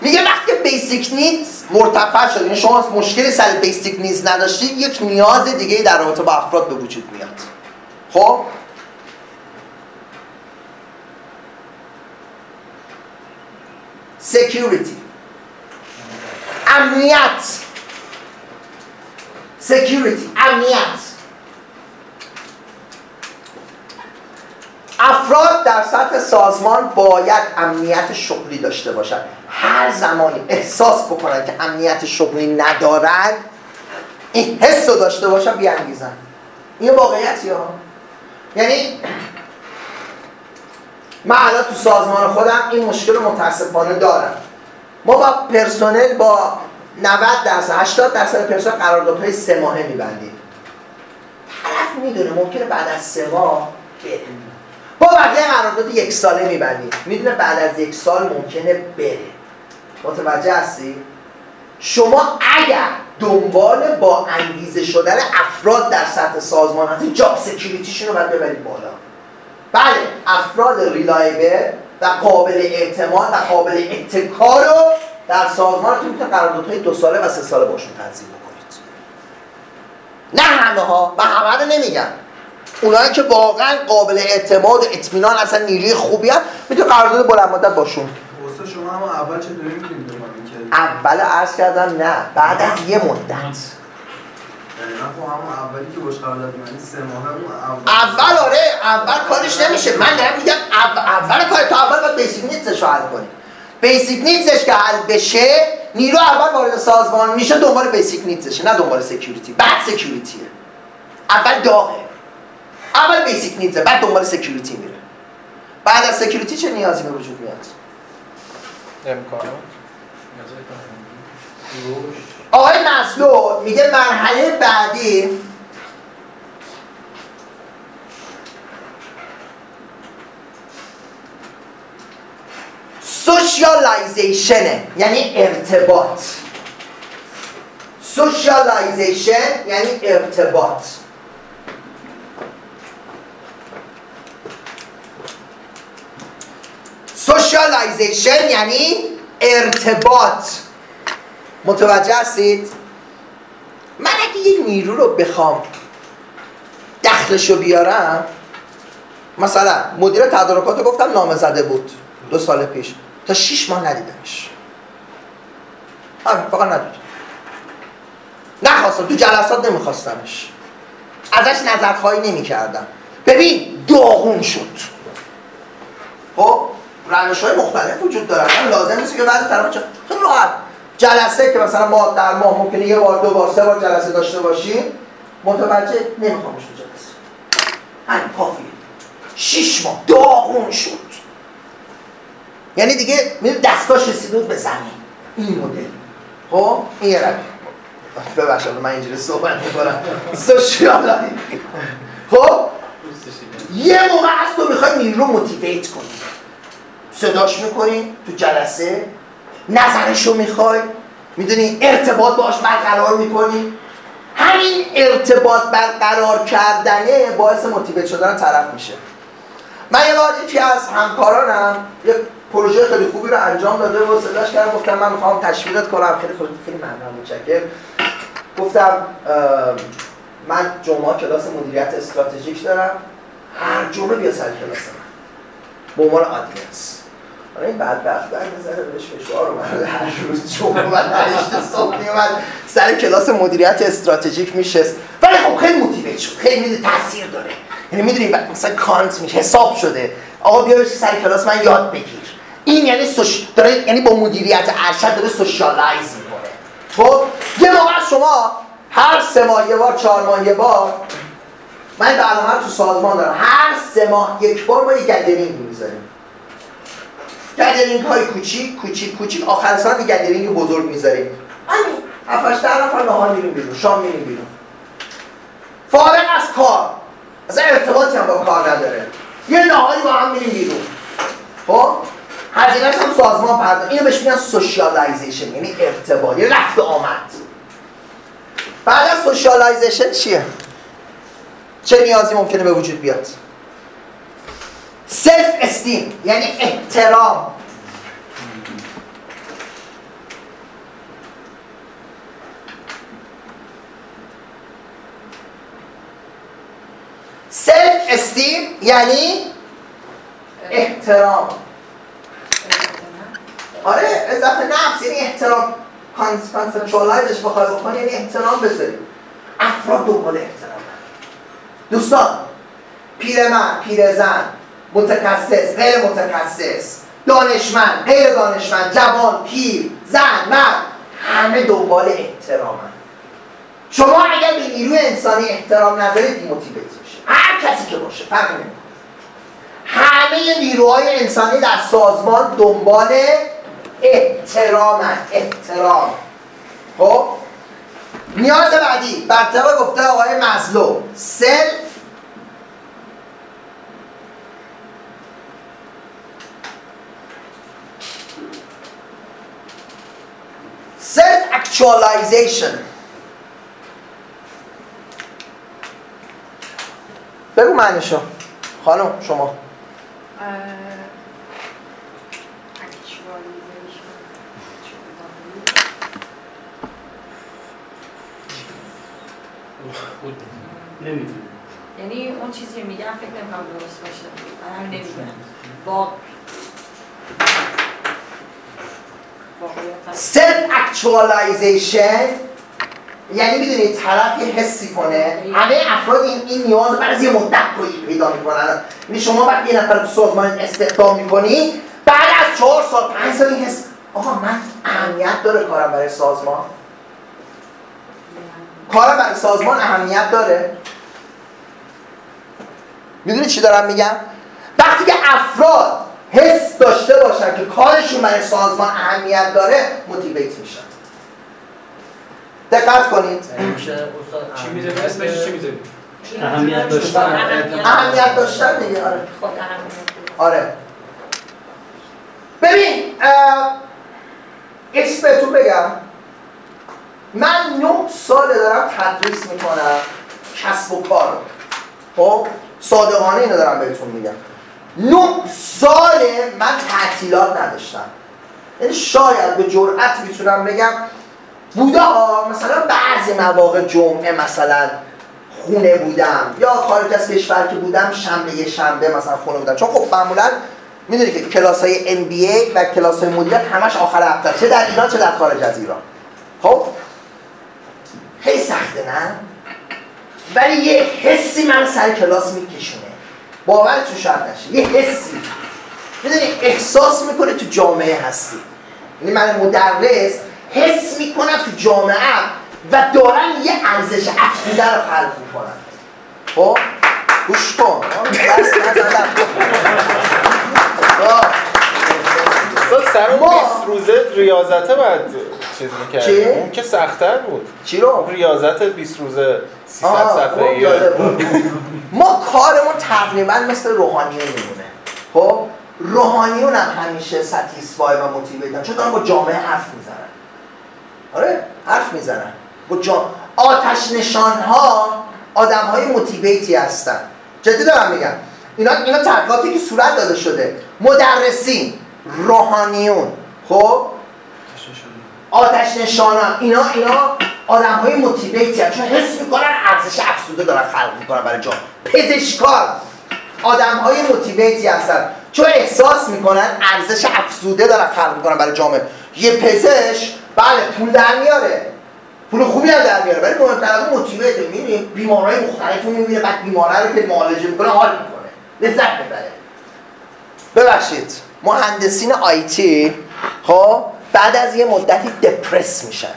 میگه وقتی که بیسیک نیدز مرتفع شد. یعنی شما مشکلی سر بیسیک نیدز نداشتید یک نیاز دیگه در رابطه با افراد به وجود میاد. خب؟ Security. امنیت. Security امنیت. افراد در سطح سازمان باید امنیت شغلی داشته باشند. هر زمانی احساس بکنن که امنیت شغلی ندارن این حس رو داشته باشن بیانگیزن. این واقعیتی ها. یعنی من الان تو سازمان خودم این مشکل رو متاسفانه دارم. ما با پرسنل با 90 درصد 80 درصد پرسنل قراردادهای سه ماهه میبندیم. طرف می‌دونه ممکنه بعد از سه ماه بره. با بقیه قرارداد یک ساله میبندیم. می‌دونه بعد از یک سال ممکنه بره. متوجه هستی؟ شما اگر دنبال با انگیزه شدن افراد در سطح سازمان هستی job security شون رو باید ببرید بالا. بله افراد reliable و قابل اعتماد و قابل اتکا رو در سازمانتون می‌تونه قراردادهای دو ساله و سه ساله باشون تنظیم بکنید. نه همه ها و همه رو نمیگم. اونایی که واقعا قابل اعتماد و اطمینان اصلا نیروی خوبی هم می‌تونه قرارداد بلند مدت باشون. شما هم اول که اول عرض کردم نه بعد از یه مدت. دقیقا خب اولی که باش سه اون اول. اول آره اول کارش نمیشه. من دارم میگم اول, اول کار تا اول باید basic needs ش رو حل کنیم basic needs ش که حل بشه نیرو اول وارد سازمان میشه دنبال basic needs شه نه دنبال security بعد security ه اول داغه. اول basic needs ه بعد دنبال security میره. بعد از security چه نیازی به وجود میاد؟ امکانات. آقای مسلو میگه مرحله بعدی socialization ه یعنی ارتباط socialization یعنی ارتباط socialization یعنی ارتباط متوجه هستید؟ من اگه یه نیرو رو بخوام دخلشو بیارم مثلا مدیر تدارکات رو گفتم نامزده بود دو سال پیش تا شیش ماه ندیدمش. همین فقط ندیدم نخواستم تو جلسات نمیخواستمش. ازش نظرخواهی نمی‌کردم. ببین داغون شد. خب روش های مختلف وجود دارن لازم نیست که بعضی طرف چه خیلی راحت. جلسه که مثلا ما در ماه ممکنه یه بار دو بار سه بار جلسه داشته باشیم متوجه نمیخوامش تو جلسه همین کافیه. شیش ماه. داغون شد. یعنی دیگه میره دستاش رسیده بود به زمین. این مدل. خب؟ این یه روش ببخشید من اینجوری صحبت می‌کنم. سوشیال خب؟ یه موقع هست تو می‌خوای نیرو موتیویت کنی. صداش می‌کنی تو جلسه. نظرشو می‌خوای. می‌دونی ارتباط باش برقرار می‌کنی. همین ارتباط برقرار کردنه باعث موتیویت شدن طرف میشه. من یه بار یکی از همکارانم یه پروژه خیلی خوبی رو انجام داده و صداش کردم. گفتم من می‌خوام تشویقت کنم. خیلی خیلی خیلی ممنون متشکرم. گفتم من جمعه کلاس مدیریت استراتژیک دارم. هر جمعه بیا سر کلاس من. به عنوان آدینس حالا این بدبخت در نظر بهش فشار اومد هر روز جمعه و هشت صبح میومد سر کلاس مدیریت استراتژیک میشست ولی خب خیلی motivate شد. خیلی می‌دونی تاثیر داره. یعنی می‌دونی مثلا count میشه حساب شده. آقا بیا سر کلاس من یاد بگیر این یعنی soc... داره یعنی با مدیریت ارشد داره socialize می‌کنه. خب؟ یه موقع شما هر سه ماه یه بار چهار ماه یه بار من برنامه رو تو سازمان دارم. هر سه ماه یک بار ما یک gathering می‌ذاریم. gathering های کوچیک کوچیک کوچیک. آخر سال یک gathering بزرگ می‌ذاریم. همین هفتش ده نفر نهار میریم بیرون. شام میریم بیرون. فارغ از کار. اصلا ارتباطی هم با کار نداره. یه نهاری با هم میریم بیرون. خب؟ هزینهش هم سازمان پرداخت. اینو بهش میگن socialization یعنی ارتباط یعنی رفت آمد. بعد از socialization چیه؟ چه نیازی ممکنه به وجود بیاد؟ self esteem یعنی احترام. self-esteem یعنی احترام. آره عزت نفس یعنی احترام. conceptualize ش بخوای بکنی یعنی احترام بذاری. افراد دنبال احترام. دوستان پیرمرد پیرزن متخصص غیر متخصص دانشمند غیر دانشمند جوان پیر زن مرد همه دنبال احترامن. شما اگر به نیروی انسانی احترام ندارید دیموتیویت میشه هر کسی که باشه فرق نمی‌کنه همه نیروهای انسانی در سازمان دنبال احترامن احترام. خب؟ نیاز بعدی بر طبق گفته آقای مزلو سلف self-actualization بگو معنیشو. خانم شما. نمی‌دونم. یعنی اون چیزی که میگم فکر نمی‌کنم درست باشه. من همین نمیگم با self-actualization یعنی می‌دونی طرف یه حسی کنه. همه افراد این, این نیاز بعد از یه مدت رو پیدا می‌کنن. یعنی شما وقتی یه نفر تو سازمان استخدام می‌کنی بعد از چهار سال پنج سال این حس آقا من اهمیت داره کارم برای سازمان. کارم برای سازمان اهمیت داره؟ می‌دونی چی دارم میگم؟ وقتی که افراد حس داشته باشن که کارشون برای سازمان اهمیت داره موتیویت میشن. دقت کنید. چی می‌ذاری؟ اسمش چی می‌ذاری؟ اهمیت داشتن. اهمیت داشتن دیگه آره. اهمیت. آره. ببین بهتون بگم. من نه سال دارم تدریس می‌کنم. کسب و کار. خب صادقانه اینو دارم بهتون میگم. نه سال من تعطیلات نداشتم. یعنی شاید به جرئت می‌تونم بگم بوده ها مثلا بعضی مواقع جمعه مثلا خونه بودم یا خارج از کشور که بودم شنبه یه شنبه مثلا خونه بودم. چون خب معمولا می‌دونی که کلاس های MBA و کلاس های مدیریت همش آخر هفته چه در ایران چه در خارج از ایران. خب؟ نه ولی یه حسی من سر کلاس میکشونه. باورتون شاید نشه. یه حسی. می‌دونی احساس می‌کنه تو جامعه هستی. یعنی من مدرس حس می‌کنم تو جامعه و دارن یه ارزش افزوده رو خلق می‌کنن خب؟ گوش کن. دست نزدم سر اون ما- 20 روزه ریاضته بعد. چیز می‌کرد چی؟ اون که سختتر بود. چی رو؟ ریاضت 20 روزه 300 آه، صفحه خب، جالب. ما کارمون تقریبا مثل روحانیون میمونه. خب؟ روحانیون هم همیشه ستیسفای و موتیویتن چون دارن با جامعه حرف می‌زنن. آره حرف می‌زنن. با جا... آتش نشان ها آدم های موتیویتی هستن. جدی دارم میگم. اینا اینا تحقیقاتی که صورت داده شده. مدرسین روحانیون. خب؟ آتش نشانان اینا اینا آدم های موتیویتی چون حس می‌کنن ارزش افزوده دارن خلق می‌کنن برای جامعه پزشکان. آدم های موتیویتی هستن. چون احساس می‌کنن ارزش افزوده دارن خلق می‌کنن برای جامعه. یه پزشک بله پول در میاره. پول خوبی هم در میاره ولی مهمتر موتیویت می‌بینی بیمارهای مختلف رو می‌بینه بعد بیماره رو که معالجه می‌کنه حال می‌کنه. لذت می‌بره. ببخشید. مهندسین آیتی خب؟ بعد از یه مدتی دپرس میشن.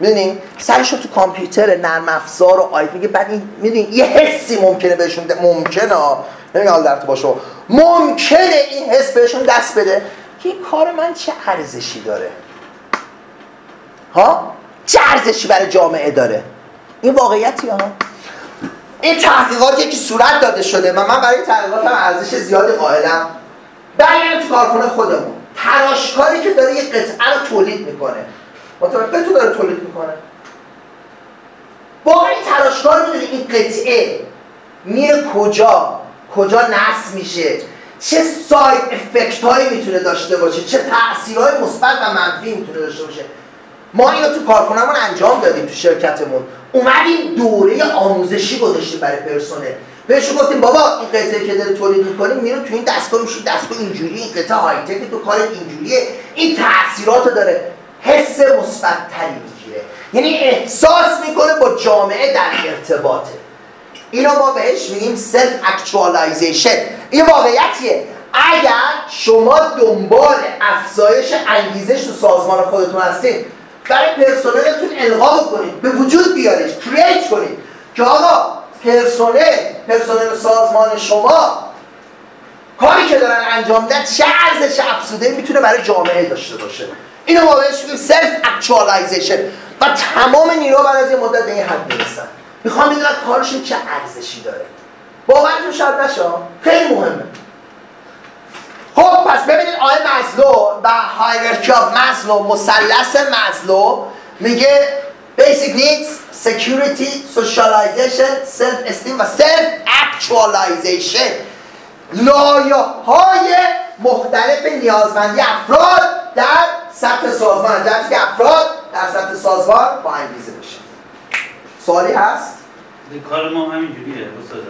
می‌دونین سرشو تو کامپیوتر نرم افزار و آیت میگه بعد این می‌دونین یه حسی ممکنه بهشون د... ممکنه نمیگم حال در تو باشه. ممکنه این حس بهشون دست بده. که این کار من چه ارزشی داره؟ ها؟ چه ارزشی برای جامعه داره؟ این واقعیتی ها. این تحقیقاتی که صورت داده شده و من برای تحقیقاتم ارزش زیادی قائلم. برای تو کارخونه خودمون. تراشکاری که داره یه قطعه رو تولید می‌کنه. متوجه تو داره تولید می‌کنه. با این تراشکار می‌دونی این قطعه میره کجا؟ کجا نصب میشه؟ چه ساید افکت هایی می‌تونه داشته باشه؟ چه تاثیرهای مثبت و منفی می‌تونه داشته باشه؟ ما اینو تو کارخونهمون انجام دادیم تو شرکتمون. اومدیم دوره آموزشی گذاشتیم برای پرسنل. بهش گفتیم بابا این قطعه که داره تولید می‌کنیم میره تو این دستگاه میشه دستگاه اینجوری این قطعه های تک تو کار اینجوریه. این تاثیرات داره. حس مثبتتری می‌گیره. یعنی احساس می‌کنه با جامعه در ارتباطه. اینو ما بهش میگیم self-actualization این واقعیتیه. اگر شما دنبال افزایش انگیزش تو سازمان خودتون هستید برای پرسنلتون القا کنید به وجود بیارید create کنید که آقا پرسنل پرسنل سازمان شما. کاری که دارن انجام میدن چه ارزش افزوده می‌تونه برای جامعه داشته باشه. اینو ما بهش میگیم self-actualization و تمام نیرو بعد از یه مدت به این حد می‌رسن. می‌خوام بدونن کارشون چه ارزشی داره. باورتون شاید نشه خیلی مهمه. خب پس ببینید آقای مزلو و هایرارکی آف مزلو مثلث مزلو میگه basic needs security socialization self esteem و self actualization لایه های مختلف نیازمندی افراد در سطح سازمان. در که افراد در سطح سازمان با انگیزه بشه سوالی هست؟ کار ما همینجوریه استاد.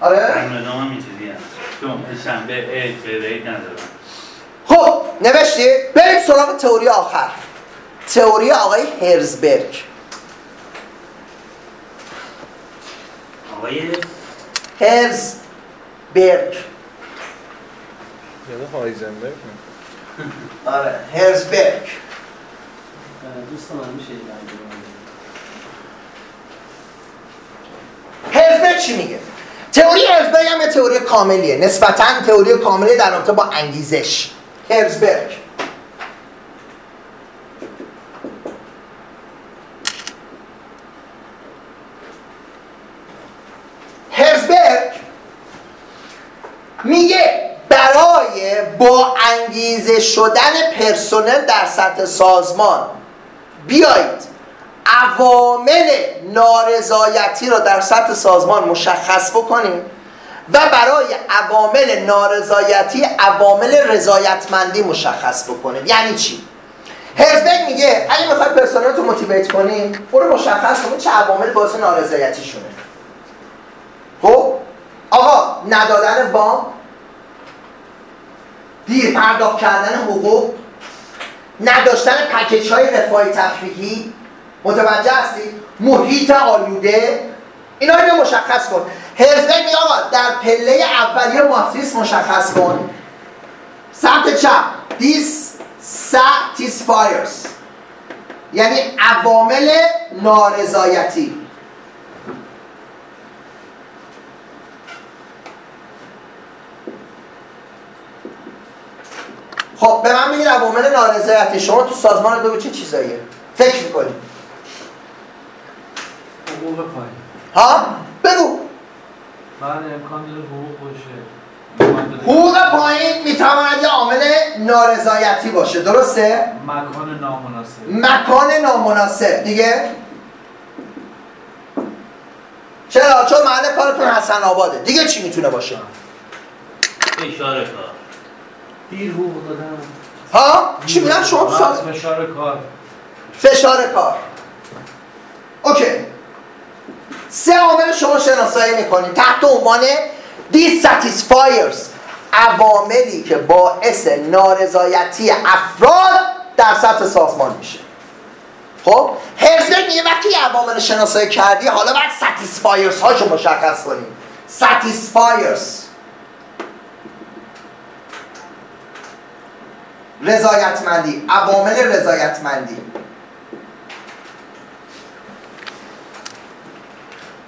آره؟ برنامه هم اینجوریه جمعه شنبه عید غیر ندارم. خب نوشتی بریم سراغ تئوری آخر. تئوری آقای هرزبرگ. آقای هرزبرگ. یاد هایزنبرگ آره هرزبرگ. دوست من میشه این هرزبرگ چی میگه؟ تئوری هرزبرگ هم یه تئوری کاملیه. نسبتا تئوری کاملی در رابطه با انگیزش. هرزبرگ. میگه برای با انگیزه شدن پرسنل در سطح سازمان بیایید عوامل نارضایتی را در سطح سازمان مشخص بکنیم و برای عوامل نارضایتی عوامل رضایتمندی مشخص بکنیم. یعنی چی؟ هرزبرگ میگه اگه می‌خوای پرسنل رو موتیویت کنی برو مشخص کنی چه عوامل باعث نارضایتیشونه. خب؟ آقا ندادن وام دیر پرداخت کردن حقوق نداشتن پکیج های رفاهی تفریحی متوجه هستی؟ محیط آلوده. اینا رو مشخص کن. هرزبرگ میگه آقا در پله اولیه ماتریس مشخص کن. سمت چپ. دیس satisfiers. یعنی عوامل نارضایتی. خب به من بگید عوامل نارضایتی. شما تو سازمان بگو چه چیزاییه؟ فکر می‌کنید حقوق پایین. ها؟ بگو. بعد امکان داره حقوق باشه. حقوق پایین می‌تواند یه عامل نارضایتی باشه. درسته؟ مکان نامناسب. مکان نامناسب. دیگه؟ چرا؟ چون محل کارتون حسن آباده. دیگه چی می‌تونه باشه؟ اشاره کار دیر حقوق دادن. ها؟ چی میگن؟ شما فشار کار. فشار کار. اوکی. سه عامل شما شناسایی می‌کنید تحت عنوان dissatisfiers. عواملی که باعث نارضایتی افراد در سطح سازمان میشه. خب؟ هرزبرگ میگه وقتی عوامل شناسایی کردی حالا باید satisfiers هاشو مشخص کنیم. Satisfiers. رضایتمندی عوامل رضایتمندی.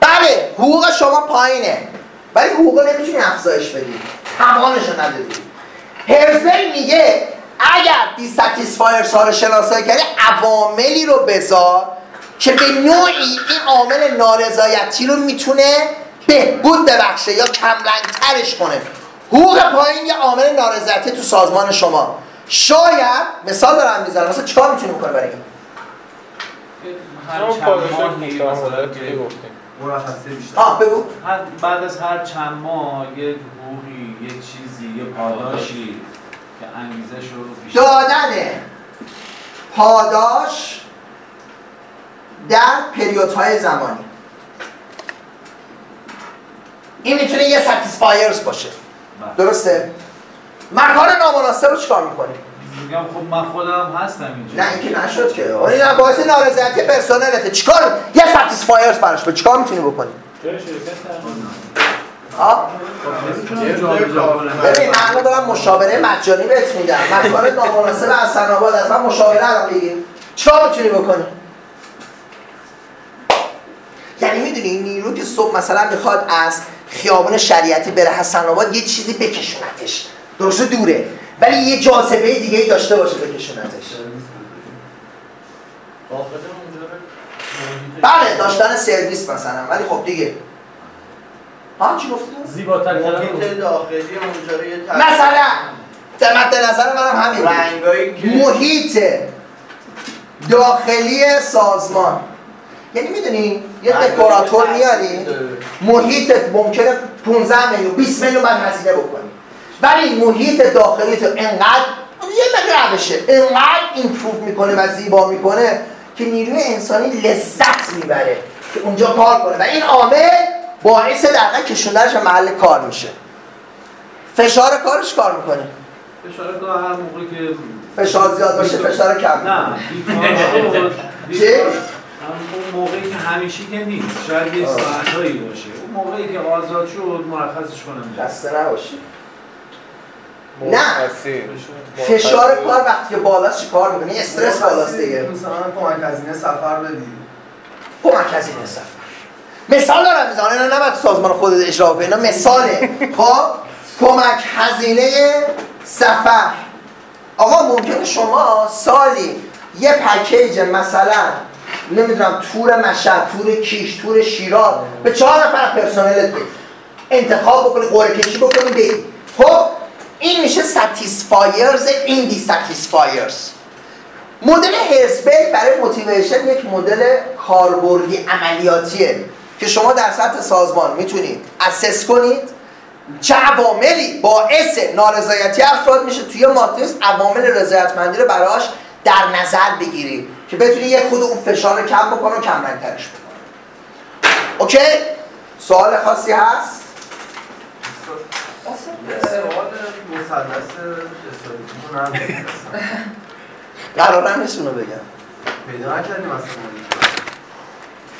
بله حقوق شما پایینه. ولی حقوق نمی‌تونی افزایش بدی. توانشو نداری. هرفل میگه اگر دیستیسفایر رو شناسایی کردی عواملی رو بذار که به نوعی این عامل نارضایتی رو می‌تونه بهبود ببخشه یا کمرنگترش کنه. حقوق پایین یه عامل نارضایتی تو سازمان شما. شاید مثال دارم می‌زنم مثلا چیکار می‌تونی بکنه برای این؟ آه بگو. بعد از هر چند ماه یه حقوقی یه چیزی یه پاداشی که انگیزش رو بیشتر دادن پاداش در پریودهای زمانی. این می‌تونه یه ساتیسفایرز باشه. بله. درسته؟ مکان نامناسب رو چیکار می‌کنی؟ میگم خب من خودم هستم اینجا. نه اینکه نشد که. این باعث نارضایتی پرسنلته. چیکار؟ یه ساتیسفایرز براش به چیکار می‌تونی بکنی؟ ببین من دارم مشاوره مجانی بهت میدم مکان نامناسب حسن آباد از من مشاوره الان بگیر چیکار می‌تونی بکنی؟ یعنی می‌دونی نیرو که صبح مثلا می‌خواد از خیابان شریعتی بره حسن آباد یه چیزی بکشونتش درسته دوره. ولی یه جاذبه دیگه ای داشته باشه اونجا رو بله داشتن سرویس مثلا. ولی خب دیگه. ها چی گفتی؟ زیباتر کردن محیط داخلی اونجا رو یه مثلا مد نظر منم همین. رنگایی که محیط داخلی سازمان. یعنی می‌دونی یه دکوراتور میاری تاثیر داره. محیط ممکنه 15 میلیون 20 میلیون بعد هزینه بکنی. ولی محیط داخلی تو انقدر یه مقدار روشه. انقدر ایمپروو می‌کنه و زیبا می‌کنه که نیروی انسانی لذت می‌بره که اونجا کار کنه. و این عامل باعث دقیقا کشوندنش به محل کار میشه. فشار کارش کار می‌کنه. فشارگاه هر موقع که فشار زیاد باشه فشار کم. نه چی؟ اون موقعی که همیشه که نیست. شاید یه ساعتهایی باشه. اون موقعی که آزاد شد مرخصش کنم. خسته نباشی. نه. فشار کار وقتی که بالاست چی کار می‌کنی استرس بالاست دیگه. مثلا کمک هزینه سفر بدی. کمک هزینه سفر. مثال دارم می‌زنم اینا نباید سازمان خودت اجرا کنی اینا. مثاله. خب؟ کمک هزینه سفر. آقا ممکنه شما سالی یه پکیج مثلا نمی‌دونم تور مشهد تور کیش تور شیراز به چهار نفر پرسنلت بدی. انتخاب بکنی قرعه کشی بکنی بدی خب؟ این میشه satisfiers این dissatisfiers مدل هرزبرگ برای motivation یک مدل کاربردی عملیاتیه که شما در سطح سازمان می‌تونید assess کنید. چه عواملی باعث نارضایتی افراد میشه توی ماتریس عوامل رضایتمندی رو براش در نظر بگیرید که بتونی یک خود اون فشار رو کم بکنه و کم رنگترش بکنه. okay؟ سوال خاصی هست؟ سوال مثلث استوریتون هم قرارم نیست اونو بگم. پیدا نکردیم اصلا.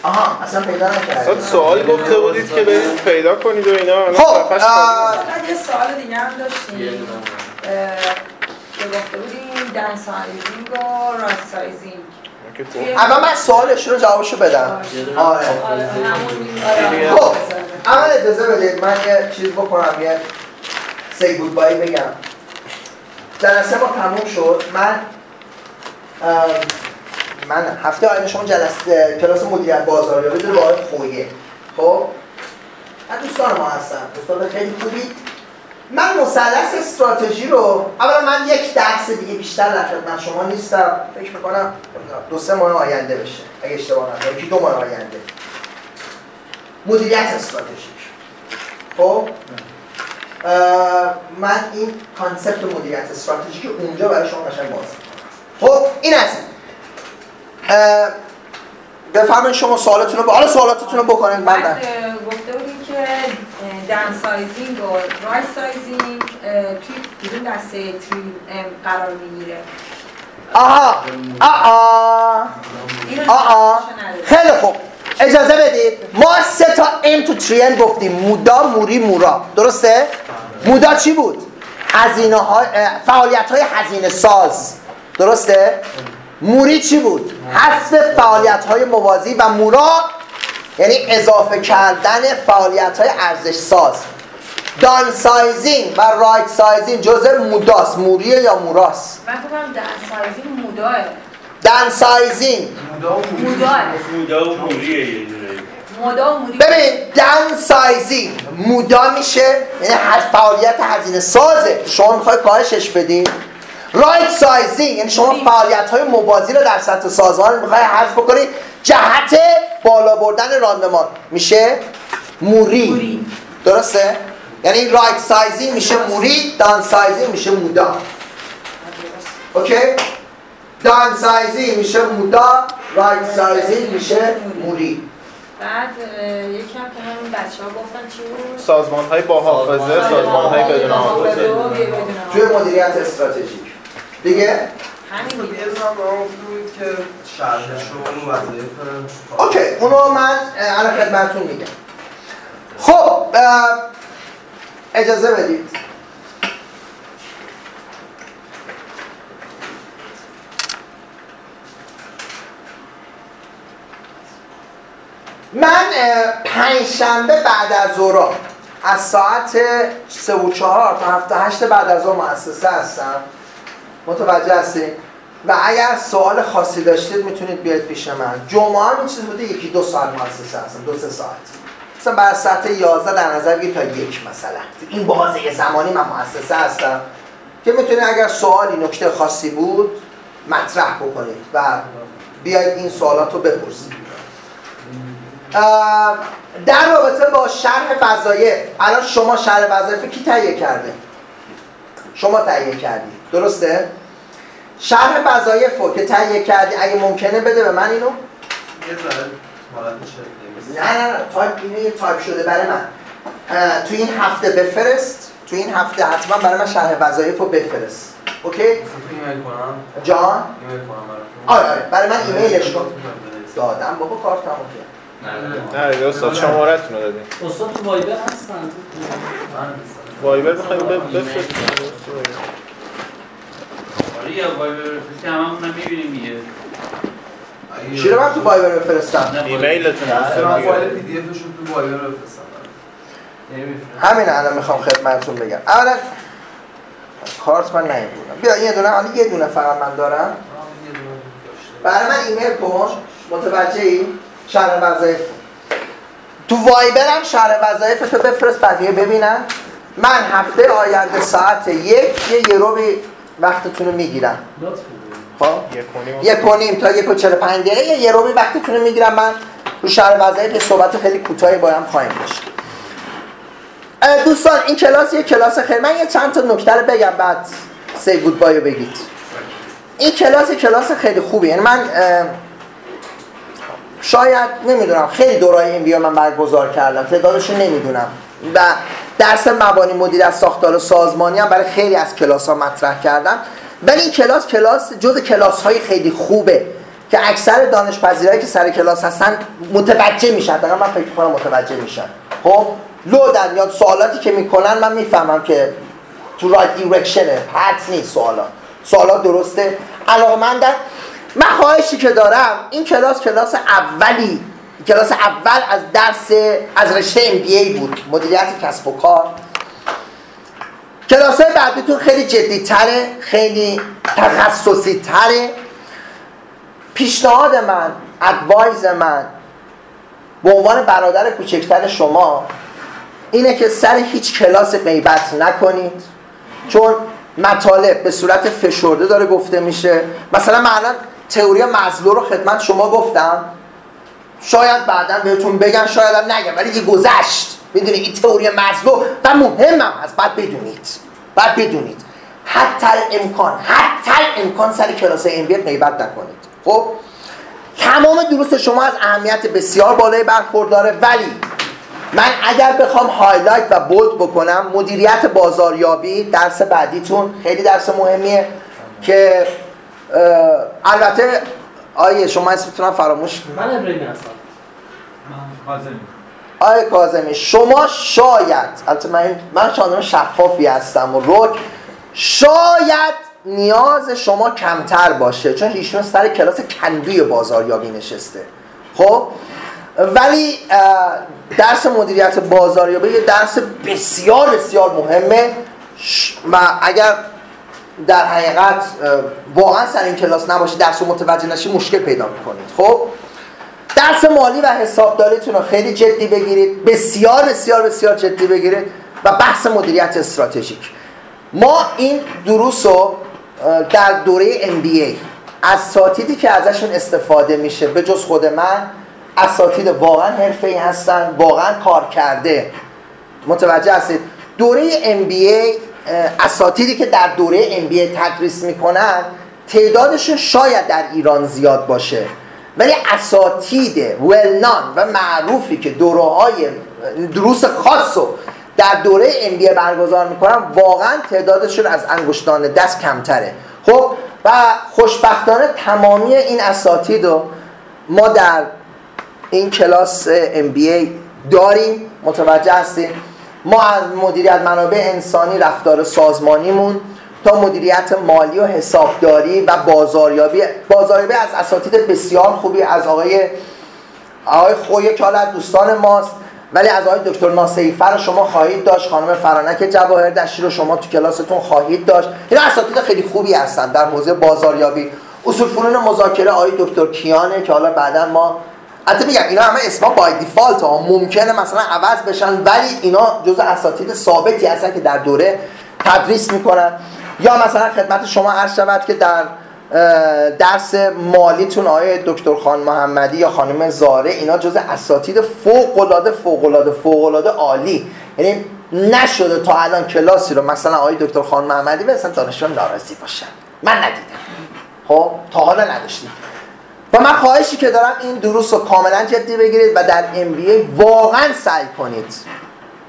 آها اصلا پیدا اصلا نکردم سوال گفته بودید که برید پیدا کنید و اینا الان خب، یه سوال دیگه هم یه داشتیم که گفته بودیم دن سایزینگ و راست سایزینگ اول من سوالشون رو جوابشو بدم. آره. آره، آره. خب اول اجازه بدید من یه چیز بکنم یه سی گود بای بگم. جلسه ما تموم شد. من من هفته آینده شما جلسه کلاس مدیریت بازاریابی داره با آقای خویه. خب؟ من دوستان ما هستم. دوستان خیلی خوبی. من مثلث استراتژی رو اولا من یک درس دیگه بیشتر در خدمت شما نیستم. فکر می‌کنم دو سه ماه آینده بشه. اگه اشتباه نکنم یکی دو ماه آینده. مدیریت استراتژیک. خب؟ من این concept مدیریت استراتژیک اونجا برای شما قشنگ باز. خب این اه، بفرمایید شما سوالتون رو حالا سوالاتتون رو بکنید من در- گفته بودیم که downsizing و rightsizing توی کدوم دسته تری قرار می‌گیره آها آها آها. خیلی خوب اجازه بدید. ما سه تا M تو ترین گفتیم. muda muri mura. درسته؟ muda چی بود؟ هزینه های فعالیت های هزینه ساز درسته؟ muri چی بود؟ حذف فعالیت های موازی و mura یعنی اضافه کردن فعالیت های ارزش ساز downsizing و rightsizing جزء muda ست. muri ه یا mura ست؟ من muda ه down sizing muda ه. muri. ببین downsizing muda میشه یعنی هر فعالیت هزینه سازه. شما می‌خوای کاهشش بدین rightsizing یعنی شما فعالیت های موازی رو در سطح سازمان می‌خوای حذف بکنید جهت بالا بردن راندمان میشه muri, درسته؟ یعنی rightsizing میشه muri downsizing میشه muda. okay؟ downsizing میشه muda rightsizing میشه muri بعد هم که همون بچه ها گفتن چی بود؟ سازمان های با حافظه سازمان های بدون حافظه توی مدیریت استراتژیک. دیگه؟ همین دیگه. بود که شرح شغل و وظایف okay اونو من الان خدمتتون میگم. خب اجازه بدید. من پنجشنبه بعد از ظهر از ساعت سه و چهار تا هفته هشت بعد از ظهر مؤسسه هستم. متوجه هستید و اگر سوال خاصی داشتید می‌تونید بیاید پیش من. جمعه هم چیز بوده یکی دو ساعت مؤسسه هستم دو سه ساعت. مثلا بعد ساعت 11 در نظر بگیرید تا یک مثلا. این بازه زمانی من مؤسسه هستم. که می‌تونید اگر سوالی نکته خاصی بود مطرح بکنید و بیاید این سوالات رو بپرسید. در رابطه با شرح وظایف الان شما شرح وظایف کی تهیه کرده؟ شما تهیه کردی درسته؟ شرح وظایف رو که تهیه کردی اگه ممکنه بده به من اینو. نه نه نه تایپ اینو یه تایپ شده برای من. تو این هفته بفرست تو این هفته حتما برای من شرح وظایف رو بفرست. OK؟ ایمیل کنم. جان؟ ایمیل کنم براتون. آره آره برای من ایمیلش کن. دادم بابا کار تموم کرد نه دیگه استاد شمارتون رو دادیم. استاد تو وایبر هستن؟ وایبر بخوایم ب- بفرستیم. آره یا وایبر بفرستی هممون هم می‌بینیم دیگه. چی رو من تو وایبر بفرستم. ایمیلتون من استاد فایل PDF شون تو وایبر بفرستم. همین الان می‌خوام خدمتتون بگم. اولا کارت من نیاوردم بیا یه دونه حالا یه دونه فقط من دارم. برای من ایمیل کن. متوجه ای شرح وظایف. تو وایبرم شرح وظایف تو بفرست بقیه ببینن. من هفته آینده ساعت یک یه یه ربعی وقتتون رو می‌گیرم. خب؟ یک و نیم. تا یک و چهل پنج دقیقه یه یه روبی وقتتون رو می‌گیرم. من رو شهر وظایف یه صحبت خیلی کوتاهی با هم خواهیم داشت. دوستان این کلاس یه کلاس خیلی من یه چند تا نکته رو بگم بعد سی گود بایو بگید. این کلاس یه کلاس خیلی خوبی یعنی من شاید نمی‌دونم خیلی دورای این بیا من برگزار کردم تعدادش نمی‌دونم. و درس مبانی مدیریت ساختار سازمانی هم برای خیلی از کلاس ها مطرح کردم. ولی این کلاس کلاس جز کلاس های خیلی خوبه که اکثر دانشپذیرایی که سر کلاس هستن متوجه میشن. دقیقا من فکر کنم متوجه میشن. خب لو در میاد سوالاتی که می‌کنن من می‌فهمم که تو right direction ه پرت نیست سوالا سوالات درسته. علاقمندن من خواهشی که دارم این کلاس کلاس اولی کلاس اول از درس از رشته MBA بود مدیریت کسب و کار. کلاس های بعدیتون خیلی جدی تره خیلی تخصصی تره پیشنهاد من ادوایز من به عنوان برادر کوچکتر شما اینه که سر هیچ کلاس غیبت نکنید. چون مطالب به صورت فشرده داره گفته میشه. مثلا من الان تئوری مزلو رو خدمت شما گفتم. شاید بعدا بهتون بگم شاید هم نگم ولی یه گذشت. می‌دونی این تئوری مزلو و مهمم هست. باید بدونید. باید بدونید. حتی الامکان حتی الامکان سر کلاس ام بی غیبت نکنید. خب؟ تمام دروس شما از اهمیت بسیار بالای برخورداره ولی من اگر بخوام highlight و bold بکنم مدیریت بازاریابی درس بعدیتون خیلی درس مهمیه که البته آیه شما اسمتونم فراموش من ابراهیمی هستم. کاظمی. آیه کاظمی. شما شاید البته من من شاید شفافی هستم و رک. شاید نیاز شما کمتر باشه چون ایشون سر کلاس کندوی بازاریابی نشسته. خب؟ ولی درس مدیریت بازاریابی یه درس بسیار بسیار مهمه. و اگر در حقیقت واقعا سر این کلاس نباشی درس رو متوجه نشی مشکل پیدا می‌کنید خب؟ درس مالی و حسابداریتون رو خیلی جدی بگیرید بسیار بسیار بسیار جدی بگیرید و بحث مدیریت استراتژیک. ما این دروس رو در دوره MBA اساتیدی که ازشون استفاده میشه به جز خود من اساتید واقعا حرفه‌ای هستن واقعا کار کرده. متوجه هستید؟ دوره MBA اساتیدی که در دوره MBA تدریس می‌کنن تعدادشون شاید در ایران زیاد باشه. ولی اساتید ولنان و معروفی که دوره های دروس خاص رو در دوره MBA برگزار می‌کنن واقعا تعدادشون از انگشتان دست کمتره. خب و خوشبختانه تمامی این اساتید رو ما در این کلاس MBA داریم متوجه هستیم. ما از مدیریت منابع انسانی رفتار سازمانیمون تا مدیریت مالی و حسابداری و بازاریابی. بازاریابی از اساتید بسیار خوبی از آقای آقای خوی که حالا دوستان ماست. ولی از آقای دکتر ناصیفر شما خواهید داشت خانم فرانک جواهر دشتی رو شما تو کلاستون خواهید داشت. اینا اساتید خیلی خوبی هستن در حوزه بازاریابی. اصول فنون مذاکره آقای دکتر کیانه که حالا بعدا ما البته میگم اینا همه اسما بای دیفالت ها ممکنه مثلا عوض بشن ولی اینا جزء اساتید ثابتی هستن که در دوره تدریس می‌کنن. یا مثلا خدمت شما عرض شود که در درس مالیتون آقای دکتر خان محمدی یا خانم زاره اینا جزء اساتید فوق العاده فوق العاده فوق العاده عالی. یعنی نشده تا الان کلاسی رو مثلا آقای دکتر خان محمدی مثلا دانشجویان ناراضی باشن. من ندیدم. خب تا حالا نداشتیم. و من خواهشی که دارم این دروس رو کاملا جدی بگیرید و در MBA واقعا سعی کنید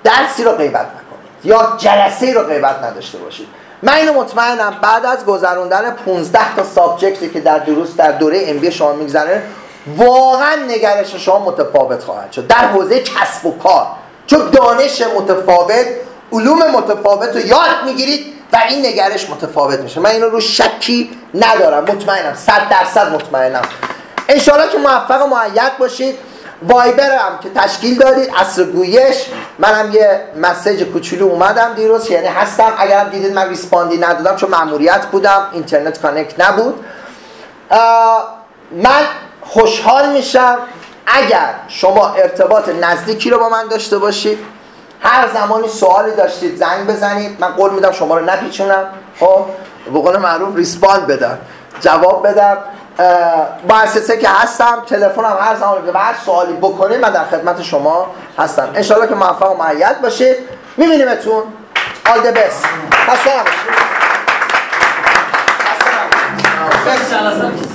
درسی رو غیبت نکنید یا جلسه رو غیبت نداشته باشید. من اینو مطمئنم بعد از گذروندن 15 تا سابجکتی که در دروس در دوره MBA شما میگذره واقعا نگرش شما متفاوت خواهد شد. در حوزه کسب و کار. چون دانش متفاوت علوم متفاوت رو یاد می‌گیرید و این نگرش متفاوت میشه. من اینو رو شکی ندارم. مطمئنم. صد درصد مطمئنم. انشالله که موفق و مؤید باشید. وایبر هم که تشکیل دادید. اصر گویش. منم یه message کوچولو اومدم دیروز. یعنی هستم. اگرم دیدید من respond ی ندادم چون مأموریت بودم. اینترنت connect نبود. من خوشحال میشم. اگر شما ارتباط نزدیکی رو با من داشته باشید هر زمانی سوالی داشتید زنگ بزنید. من قول میدم شما رو نپیچونم. خب؟ به قول معروف ریسپاند بدم. جواب بدم. مؤسسه که هستم تلفنم هر زمانی و هر سوالی بکنید من در خدمت شما هستم. انشالله که موفق و معید باشید. میبینیمتون. All the best. خسته نباشید.